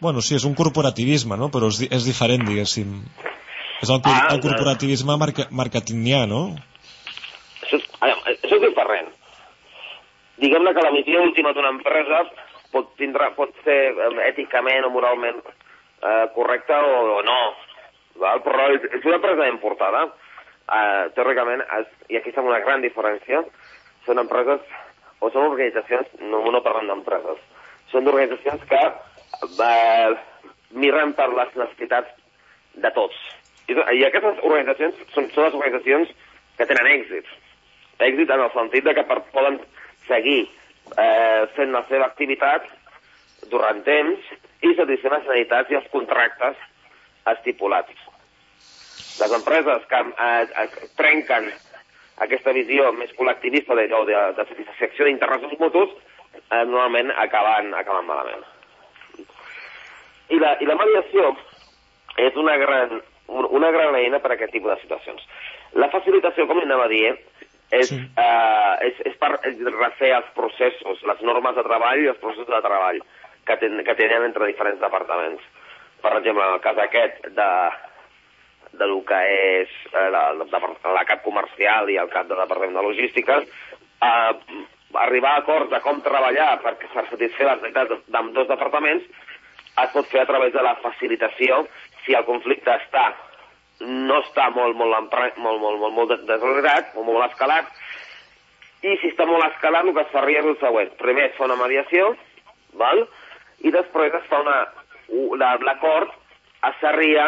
Bueno, sí, és un corporativisme, no? Però és, di- és diferent, diguéssim. És el, Ah, el corporativisme marca marketingià, no? Això, és- això és diferent. Diguem-ne que la missió última d'una empresa pot, tindrà, pot ser eh, èticament o moralment eh, correcta o, o no. Val? Però és, una empresa importada. Eh, teòricament, és, i aquí està una gran diferència, són empreses o són organitzacions, no, no parlem d'empreses, són organitzacions que eh, miren per les necessitats de tots. I, I aquestes organitzacions són, són les organitzacions que tenen èxit. Èxit en el sentit de que per, poden seguir eh, fent la seva activitat durant temps i satisfer les necessitats i els contractes estipulats. Les empreses que eh, eh, trenquen aquesta visió més col·lectivista de, de, de satisfacció d'interessos mutus eh, normalment acaben, acaben malament. I la, I la mediació és una gran, un- una gran eina per a aquest tipus de situacions. La facilitació, com anava a dir, és, sí. eh, és, és per refer els processos, les normes de treball i els processos de treball que, ten, que tenen entre diferents departaments. Per exemple, en el cas aquest de, de lo que és eh, la, la, la cap comercial i el cap de departament de logística, eh, arribar a acords de com treballar perquè per satisfer les necessitats d'ambdós departaments es pot fer a través de la facilitació si el conflicte està no està molt, molt, molt, molt, molt, molt desordenat o molt escalat i si està molt escalat el que es faria és el següent primer es fa una mediació val? i després es fa una l'acord es serria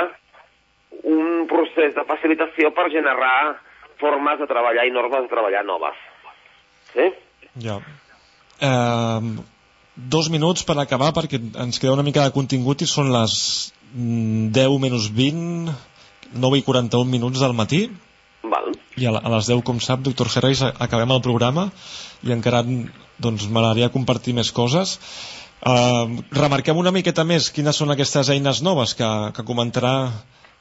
un procés de facilitació per generar formes de treballar i normes de treballar noves sí? Ja. Eh, dos minuts per acabar perquè ens queda una mica de contingut i són les mm, 10 menys 20 9 i 41 minuts del matí Val. i a, a les 10 com sap doctor Herreis a- acabem el programa i encara doncs m'agradaria compartir més coses uh, remarquem una miqueta més quines són aquestes eines noves que, que comentarà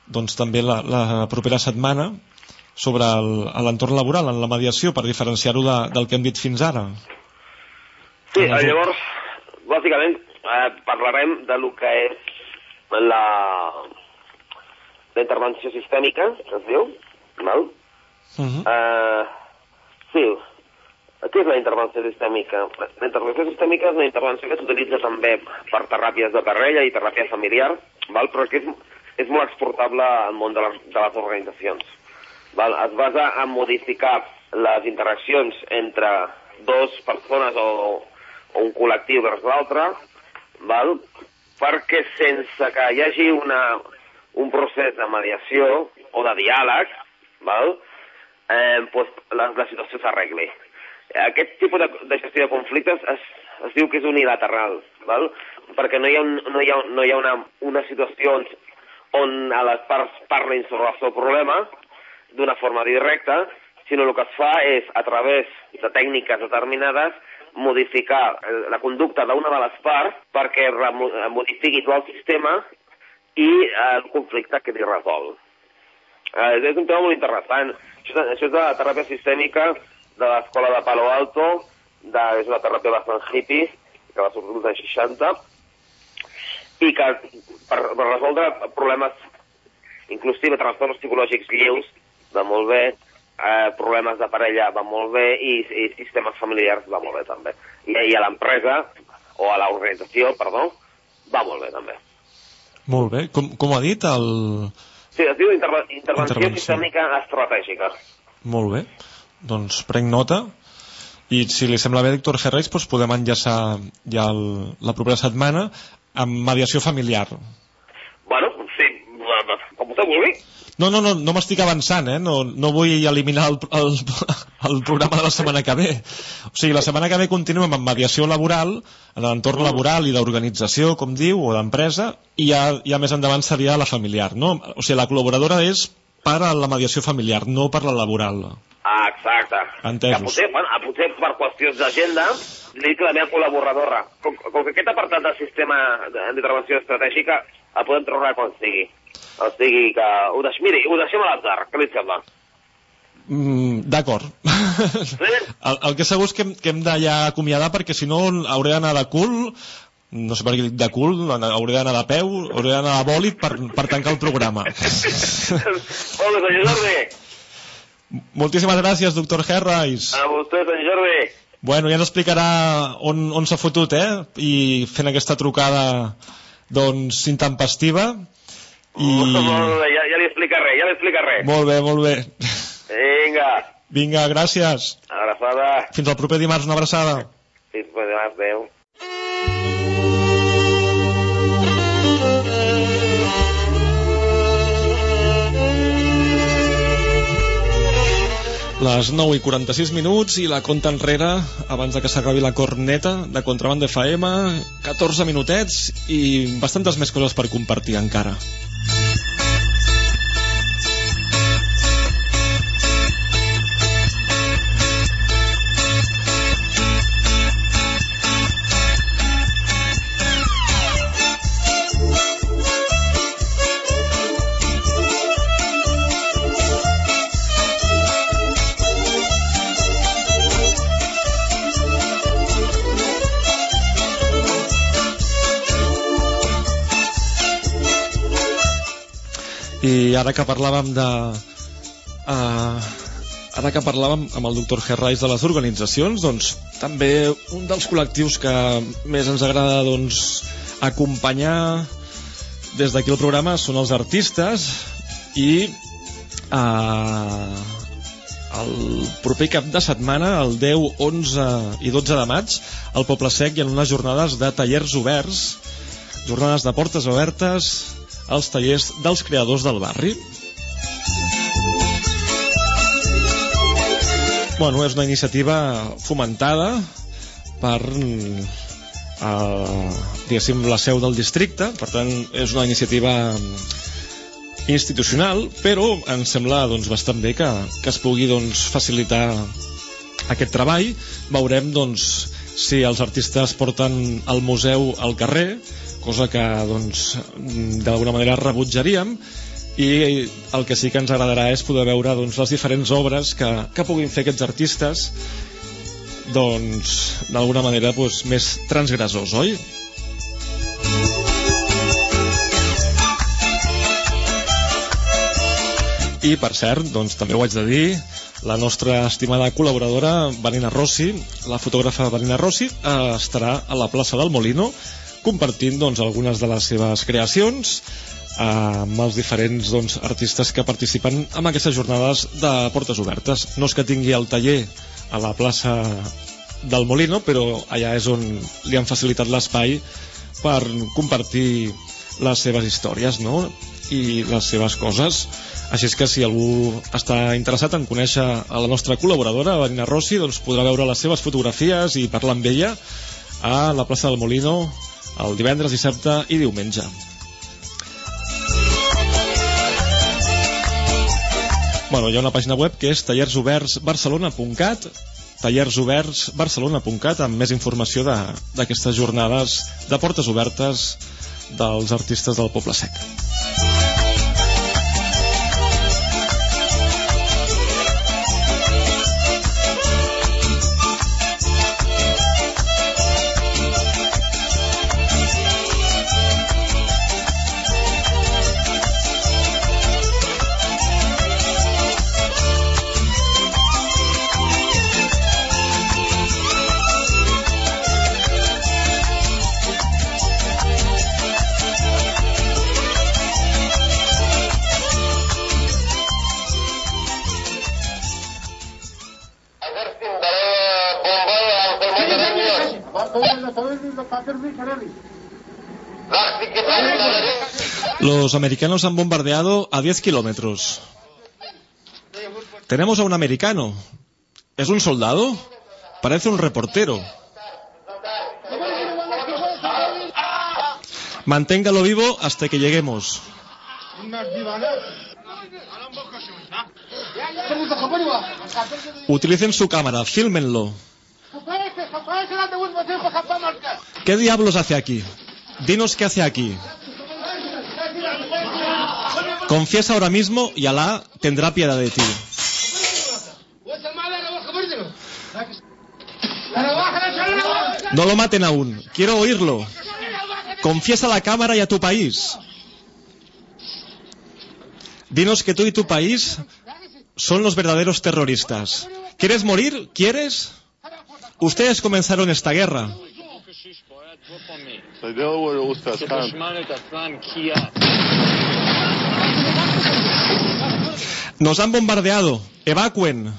doncs també la, la propera setmana sobre l'entorn laboral en la mediació per diferenciar-ho de, del que hem dit fins ara Sí, eh, llavors, bàsicament, eh, parlarem de lo que és la, la intervenció sistèmica, que es diu, val? uh -huh. Eh, sí, què és la intervenció sistèmica? La intervenció sistèmica és una intervenció que s'utilitza també per teràpies de parella i teràpia familiar, val? però que és, és molt exportable al món de les, de les organitzacions. Val? Es basa en modificar les interaccions entre dos persones o, o un col·lectiu vers l'altre, val? perquè sense que hi hagi una, un procés de mediació o de diàleg, val? Eh, doncs la, la situació s'arregli. Aquest tipus de, de gestió de conflictes es, es diu que és unilateral, val? perquè no hi ha, un, no hi ha, no hi ha una, una situació on, on a les parts parlin sobre el seu problema d'una forma directa, sinó el que es fa és, a través de tècniques determinades, modificar la conducta d'una de les parts perquè modifiqui tot el sistema i eh, el conflicte quedi resolt. Eh, és un tema molt interessant. Això, això és de la teràpia sistèmica de l'escola de Palo Alto de, és una teràpia bastant hippie, que va sortir als anys 60, i que per, per resoldre problemes, inclusive trastorns psicològics lleus, va molt bé, eh, problemes de parella va molt bé i, i sistemes familiars va molt bé també. I, i a l'empresa, o a l'organització, perdó, va molt bé també. Molt bé. Com, com ha dit el... Sí, es diu interve intervenció, Intervenció. sistèmica estratègica. Molt bé. Doncs prenc nota. I si li sembla bé, doctor Herreis, doncs podem enllaçar ja el, la propera setmana amb mediació familiar. Bueno, sí, com vostè vulgui. No, no, no, no m'estic avançant, eh? No, no vull eliminar el, el, el programa de la setmana que ve. O sigui, la setmana que ve continuem amb mediació laboral, en l'entorn laboral i d'organització, com diu, o d'empresa, i ja, ja més endavant seria la familiar, no? O sigui, la col·laboradora és per a la mediació familiar, no per la laboral. Ah, exacte. Entesos. Que potser, bueno, ah, potser per qüestions d'agenda, li dic que la meva col·laboradora. Com, com que aquest apartat del sistema d'intervenció estratègica el podem trobar quan sigui. O sigui que ho, deix, miri, ho deixem a l'atzar, què li sembla? Mm, D'acord. (laughs) el, el que segur és que, hem- que hem de ja acomiadar perquè si no hauré d'anar de cul no sé per què de cul, hauré d'anar de peu, hauré d'anar de bòlit per, per tancar el programa. Molt bé, senyor Jordi. Moltíssimes gràcies, doctor Herreis. A vostè, senyor Jordi. Bueno, ja ens explicarà on, on s'ha fotut, eh? I fent aquesta trucada, doncs, intempestiva. I... Molt bé, ja, ja li explicaré, ja li explicaré. Molt bé, molt bé. Vinga, Vinga, gràcies. abraçada. Fins al proper dimarts, una abraçada. Fins demà, adéu. Les 9 i 46 minuts i la conta enrere abans de que s'acabi la corneta de Contraband FM 14 minutets i bastantes més coses per compartir encara i ara que parlàvem de uh, ara que parlàvem amb el doctor Herreis de les organitzacions doncs també un dels col·lectius que més ens agrada doncs acompanyar des d'aquí el programa són els artistes i uh, el proper cap de setmana, el 10, 11 i 12 de maig, al Poble Sec hi ha unes jornades de tallers oberts, jornades de portes obertes als tallers dels creadors del barri. Bueno, és una iniciativa fomentada per eh, la seu del districte, per tant, és una iniciativa institucional, però ens sembla doncs, bastant bé que, que es pugui doncs, facilitar aquest treball. Veurem doncs, si els artistes porten el museu al carrer, cosa que doncs, d'alguna manera rebutjaríem, i el que sí que ens agradarà és poder veure doncs, les diferents obres que, que puguin fer aquests artistes doncs d'alguna manera doncs, més transgressors, oi? I, per cert, doncs, també ho haig de dir, la nostra estimada col·laboradora, Vanina Rossi, la fotògrafa Vanina Rossi, eh, estarà a la plaça del Molino compartint doncs, algunes de les seves creacions eh, amb els diferents doncs, artistes que participen en aquestes jornades de portes obertes. No és que tingui el taller a la plaça del Molino, però allà és on li han facilitat l'espai per compartir les seves històries no? i les seves coses. Així és que si algú està interessat en conèixer a la nostra col·laboradora, Vanina Rossi, doncs podrà veure les seves fotografies i parlar amb ella a la plaça del Molino el divendres, dissabte i diumenge. Bueno, hi ha una pàgina web que és tallersobertsbarcelona.cat tallersobertsbarcelona.cat amb més informació d'aquestes jornades de portes obertes dels artistes del Poble Sec. Los americanos han bombardeado a 10 kilómetros. Tenemos a un americano. ¿Es un soldado? Parece un reportero. Manténgalo vivo hasta que lleguemos. Utilicen su cámara, fílmenlo. ¿Qué diablos hace aquí? Dinos qué hace aquí. Confiesa ahora mismo y Alá tendrá piedad de ti. No lo maten aún. Quiero oírlo. Confiesa a la cámara y a tu país. Dinos que tú y tu país son los verdaderos terroristas. ¿Quieres morir? ¿Quieres? Ustedes comenzaron esta guerra. Nos han bombardeado. Evacuen.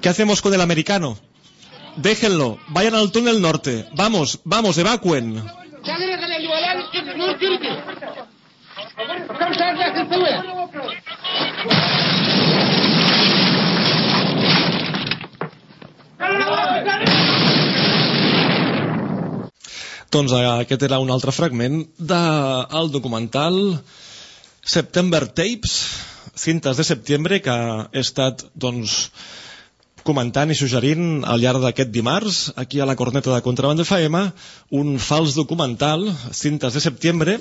¿Qué hacemos con el americano? Déjenlo. Vayan al túnel norte. Vamos, vamos, evacuen. Doncs eh, aquest era un altre fragment del de, documental September Tapes, cintes de setembre, que he estat doncs, comentant i suggerint al llarg d'aquest dimarts, aquí a la corneta de Contraband FM, un fals documental, cintes de setembre,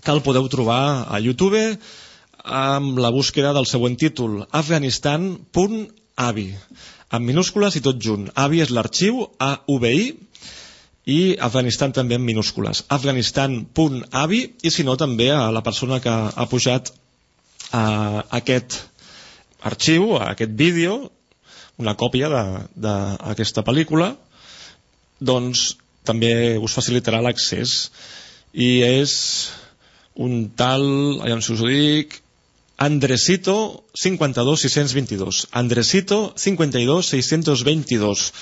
que el podeu trobar a YouTube amb la búsqueda del següent títol, afganistan.avi, amb minúscules i tot junt. AVI és l'arxiu, A-V-I, i Afganistan també en minúscules. Afganistan.avi i si no també a la persona que ha pujat a aquest arxiu, a aquest vídeo una còpia d'aquesta pel·lícula doncs també us facilitarà l'accés. I és un tal, aviam si us ho dic Andresito 52 622 Andresito 52 622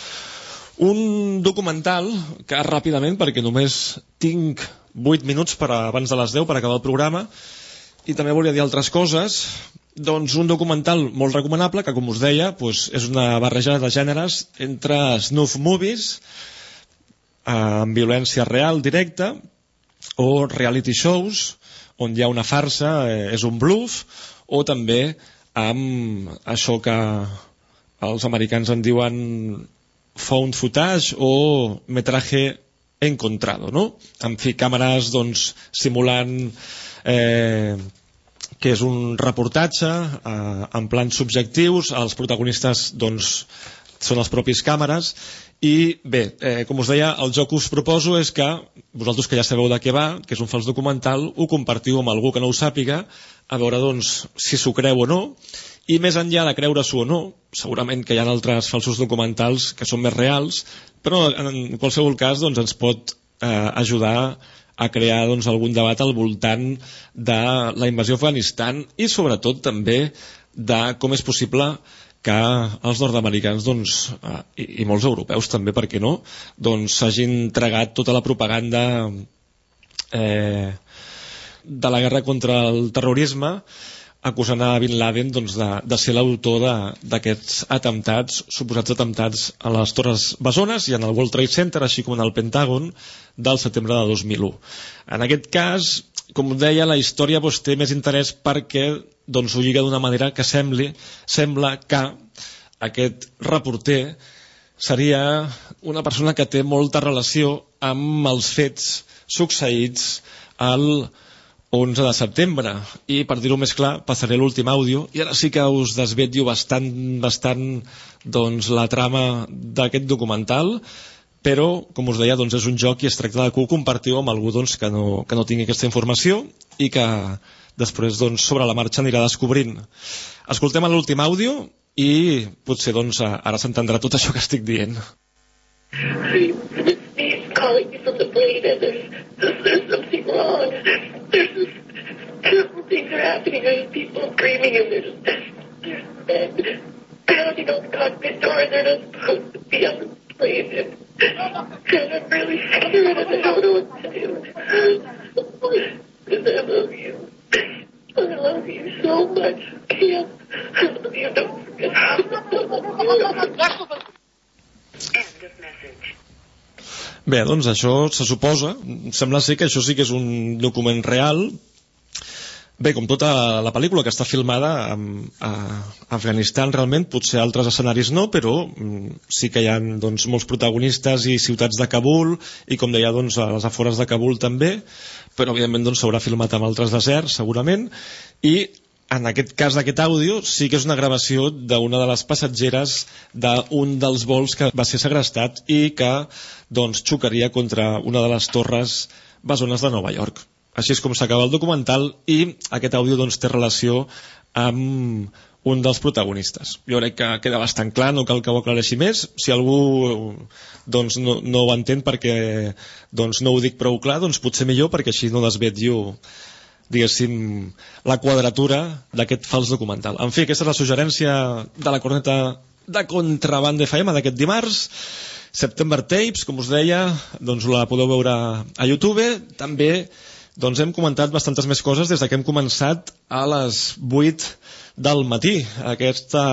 un documental que ràpidament, perquè només tinc 8 minuts per abans de les 10 per acabar el programa, i també volia dir altres coses, doncs un documental molt recomanable que, com us deia, doncs és una barrejada de gèneres entre snuff movies, eh, amb violència real directa, o reality shows, on hi ha una farsa, eh, és un bluff, o també amb això que els americans en diuen found footage o metraje encontrado, no? En fi, càmeres doncs, simulant eh, que és un reportatge eh, en plans subjectius, els protagonistes doncs, són els propis càmeres i bé, eh, com us deia, el joc que us proposo és que vosaltres que ja sabeu de què va, que és un fals documental, ho compartiu amb algú que no ho sàpiga, a veure doncs, si s'ho creu o no, i més enllà de creure-s'ho o no, segurament que hi ha altres falsos documentals que són més reals, però en qualsevol cas doncs, ens pot eh, ajudar a crear doncs, algun debat al voltant de la invasió Afganistan i sobretot també de com és possible que els nord-americans doncs, eh, i, i molts europeus també, per què no, doncs s'hagin tragat tota la propaganda eh, de la guerra contra el terrorisme acusant a Bin Laden doncs, de, de ser l'autor d'aquests atemptats, suposats atemptats a les Torres Besones i en el World Trade Center, així com en el Pentàgon, del setembre de 2001. En aquest cas, com deia, la història doncs, té més interès perquè doncs, ho lliga d'una manera que sembli, sembla que aquest reporter seria una persona que té molta relació amb els fets succeïts al 11 de setembre. I per dir-ho més clar passaré l'últim àudio. I ara sí que us desvetllo bastant, bastant doncs, la trama d'aquest documental. Però com us deia doncs, és un joc i es tracta de que ho compartiu amb algú doncs, que, no, que no tingui aquesta informació i que després doncs, sobre la marxa anirà descobrint. Escoltem l'últim àudio i potser doncs, ara s'entendrà tot això que estic dient calling me from the plane and there's, there's something wrong. There's just terrible things are happening. There's people screaming and there's, there's those cockpit doors are not supposed to be on the plane. And, and I'm really scared and I don't know what to do. Because I love you. I love you so much, Cam. I love you. Don't forget. Bé, doncs això se suposa, sembla ser que això sí que és un document real, Bé, com tota la pel·lícula que està filmada a, Afganistan realment, potser altres escenaris no, però mm, sí que hi ha doncs, molts protagonistes i ciutats de Kabul i com deia doncs, a les afores de Kabul també, però evidentment doncs, s'haurà doncs, filmat amb altres deserts segurament i en aquest cas d'aquest àudio sí que és una gravació d'una de les passatgeres d'un dels vols que va ser segrestat i que doncs, xocaria contra una de les torres besones de Nova York. Així és com s'acaba el documental i aquest àudio doncs, té relació amb un dels protagonistes. Jo crec que queda bastant clar, no cal que ho aclareixi més. Si algú doncs, no, no ho entén perquè doncs, no ho dic prou clar, doncs potser millor perquè així no desvetllo diguéssim, la quadratura d'aquest fals documental. En fi, aquesta és la suggerència de la corneta de Contraband FM d'aquest dimarts. September Tapes, com us deia, doncs la podeu veure a YouTube. També doncs hem comentat bastantes més coses des que hem començat a les 8 del matí, aquesta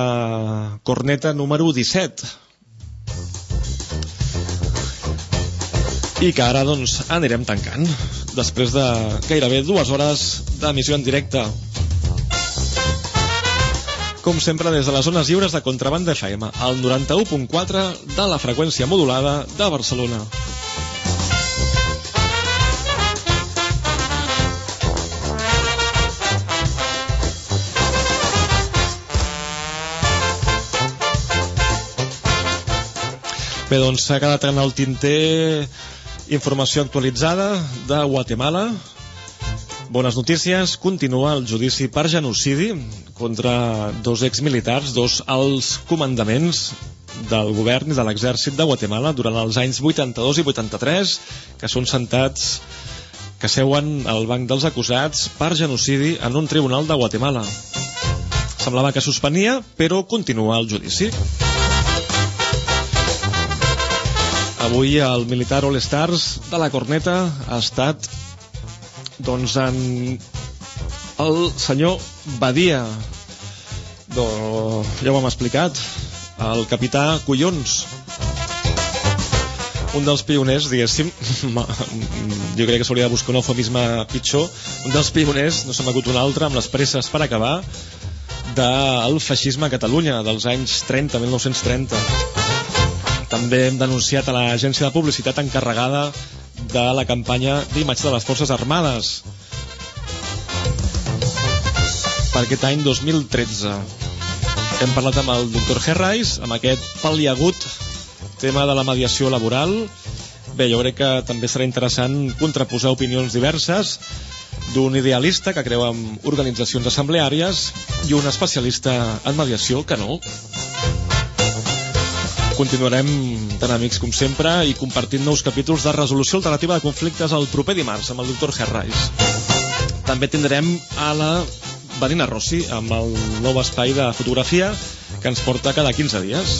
corneta número 17. I que ara doncs anirem tancant, després de gairebé dues hores d'emissió en directe. Com sempre, des de les zones lliures de Contrabanda FM, al 91.4 de la freqüència modulada de Barcelona. Bé, doncs s'ha quedat en el tinter informació actualitzada de Guatemala. Bones notícies, continua el judici per genocidi contra dos exmilitars, dos alts comandaments del govern i de l'exèrcit de Guatemala durant els anys 82 i 83, que són sentats que seuen al banc dels acusats per genocidi en un tribunal de Guatemala. Semblava que suspenia, però continua el judici. Avui el militar All Stars de la Corneta ha estat doncs en el senyor Badia do, ja ho hem explicat el capità Collons un dels pioners, diguéssim, (laughs) jo crec que s'hauria de buscar un eufemisme pitjor, un dels pioners, no se m'ha un altre, amb les presses per acabar, del feixisme a Catalunya, dels anys 30, 1930. També hem denunciat a l'agència de publicitat encarregada de la campanya d'imatge de les Forces Armades per aquest any 2013. Hem parlat amb el doctor Herrais, amb aquest pal·liagut tema de la mediació laboral. Bé, jo crec que també serà interessant contraposar opinions diverses d'un idealista que creu en organitzacions assembleàries i un especialista en mediació que no. Continuarem tan amics com sempre i compartint nous capítols de resolució alternativa de conflictes el proper dimarts amb el doctor Herrais. També tindrem a la Vanina Rossi amb el nou espai de fotografia que ens porta cada 15 dies.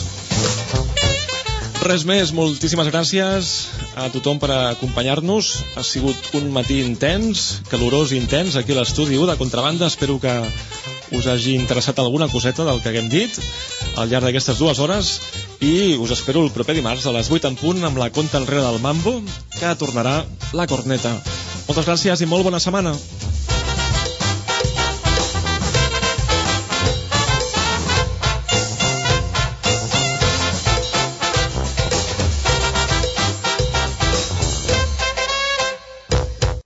Res més, moltíssimes gràcies a tothom per acompanyar-nos. Ha sigut un matí intens, calorós i intens aquí a l'estudi de Contrabanda. Espero que us hagi interessat alguna coseta del que haguem dit al llarg d'aquestes dues hores i us espero el proper dimarts a les 8 en punt amb la conta enrere del Mambo que tornarà la corneta. Moltes gràcies i molt bona setmana.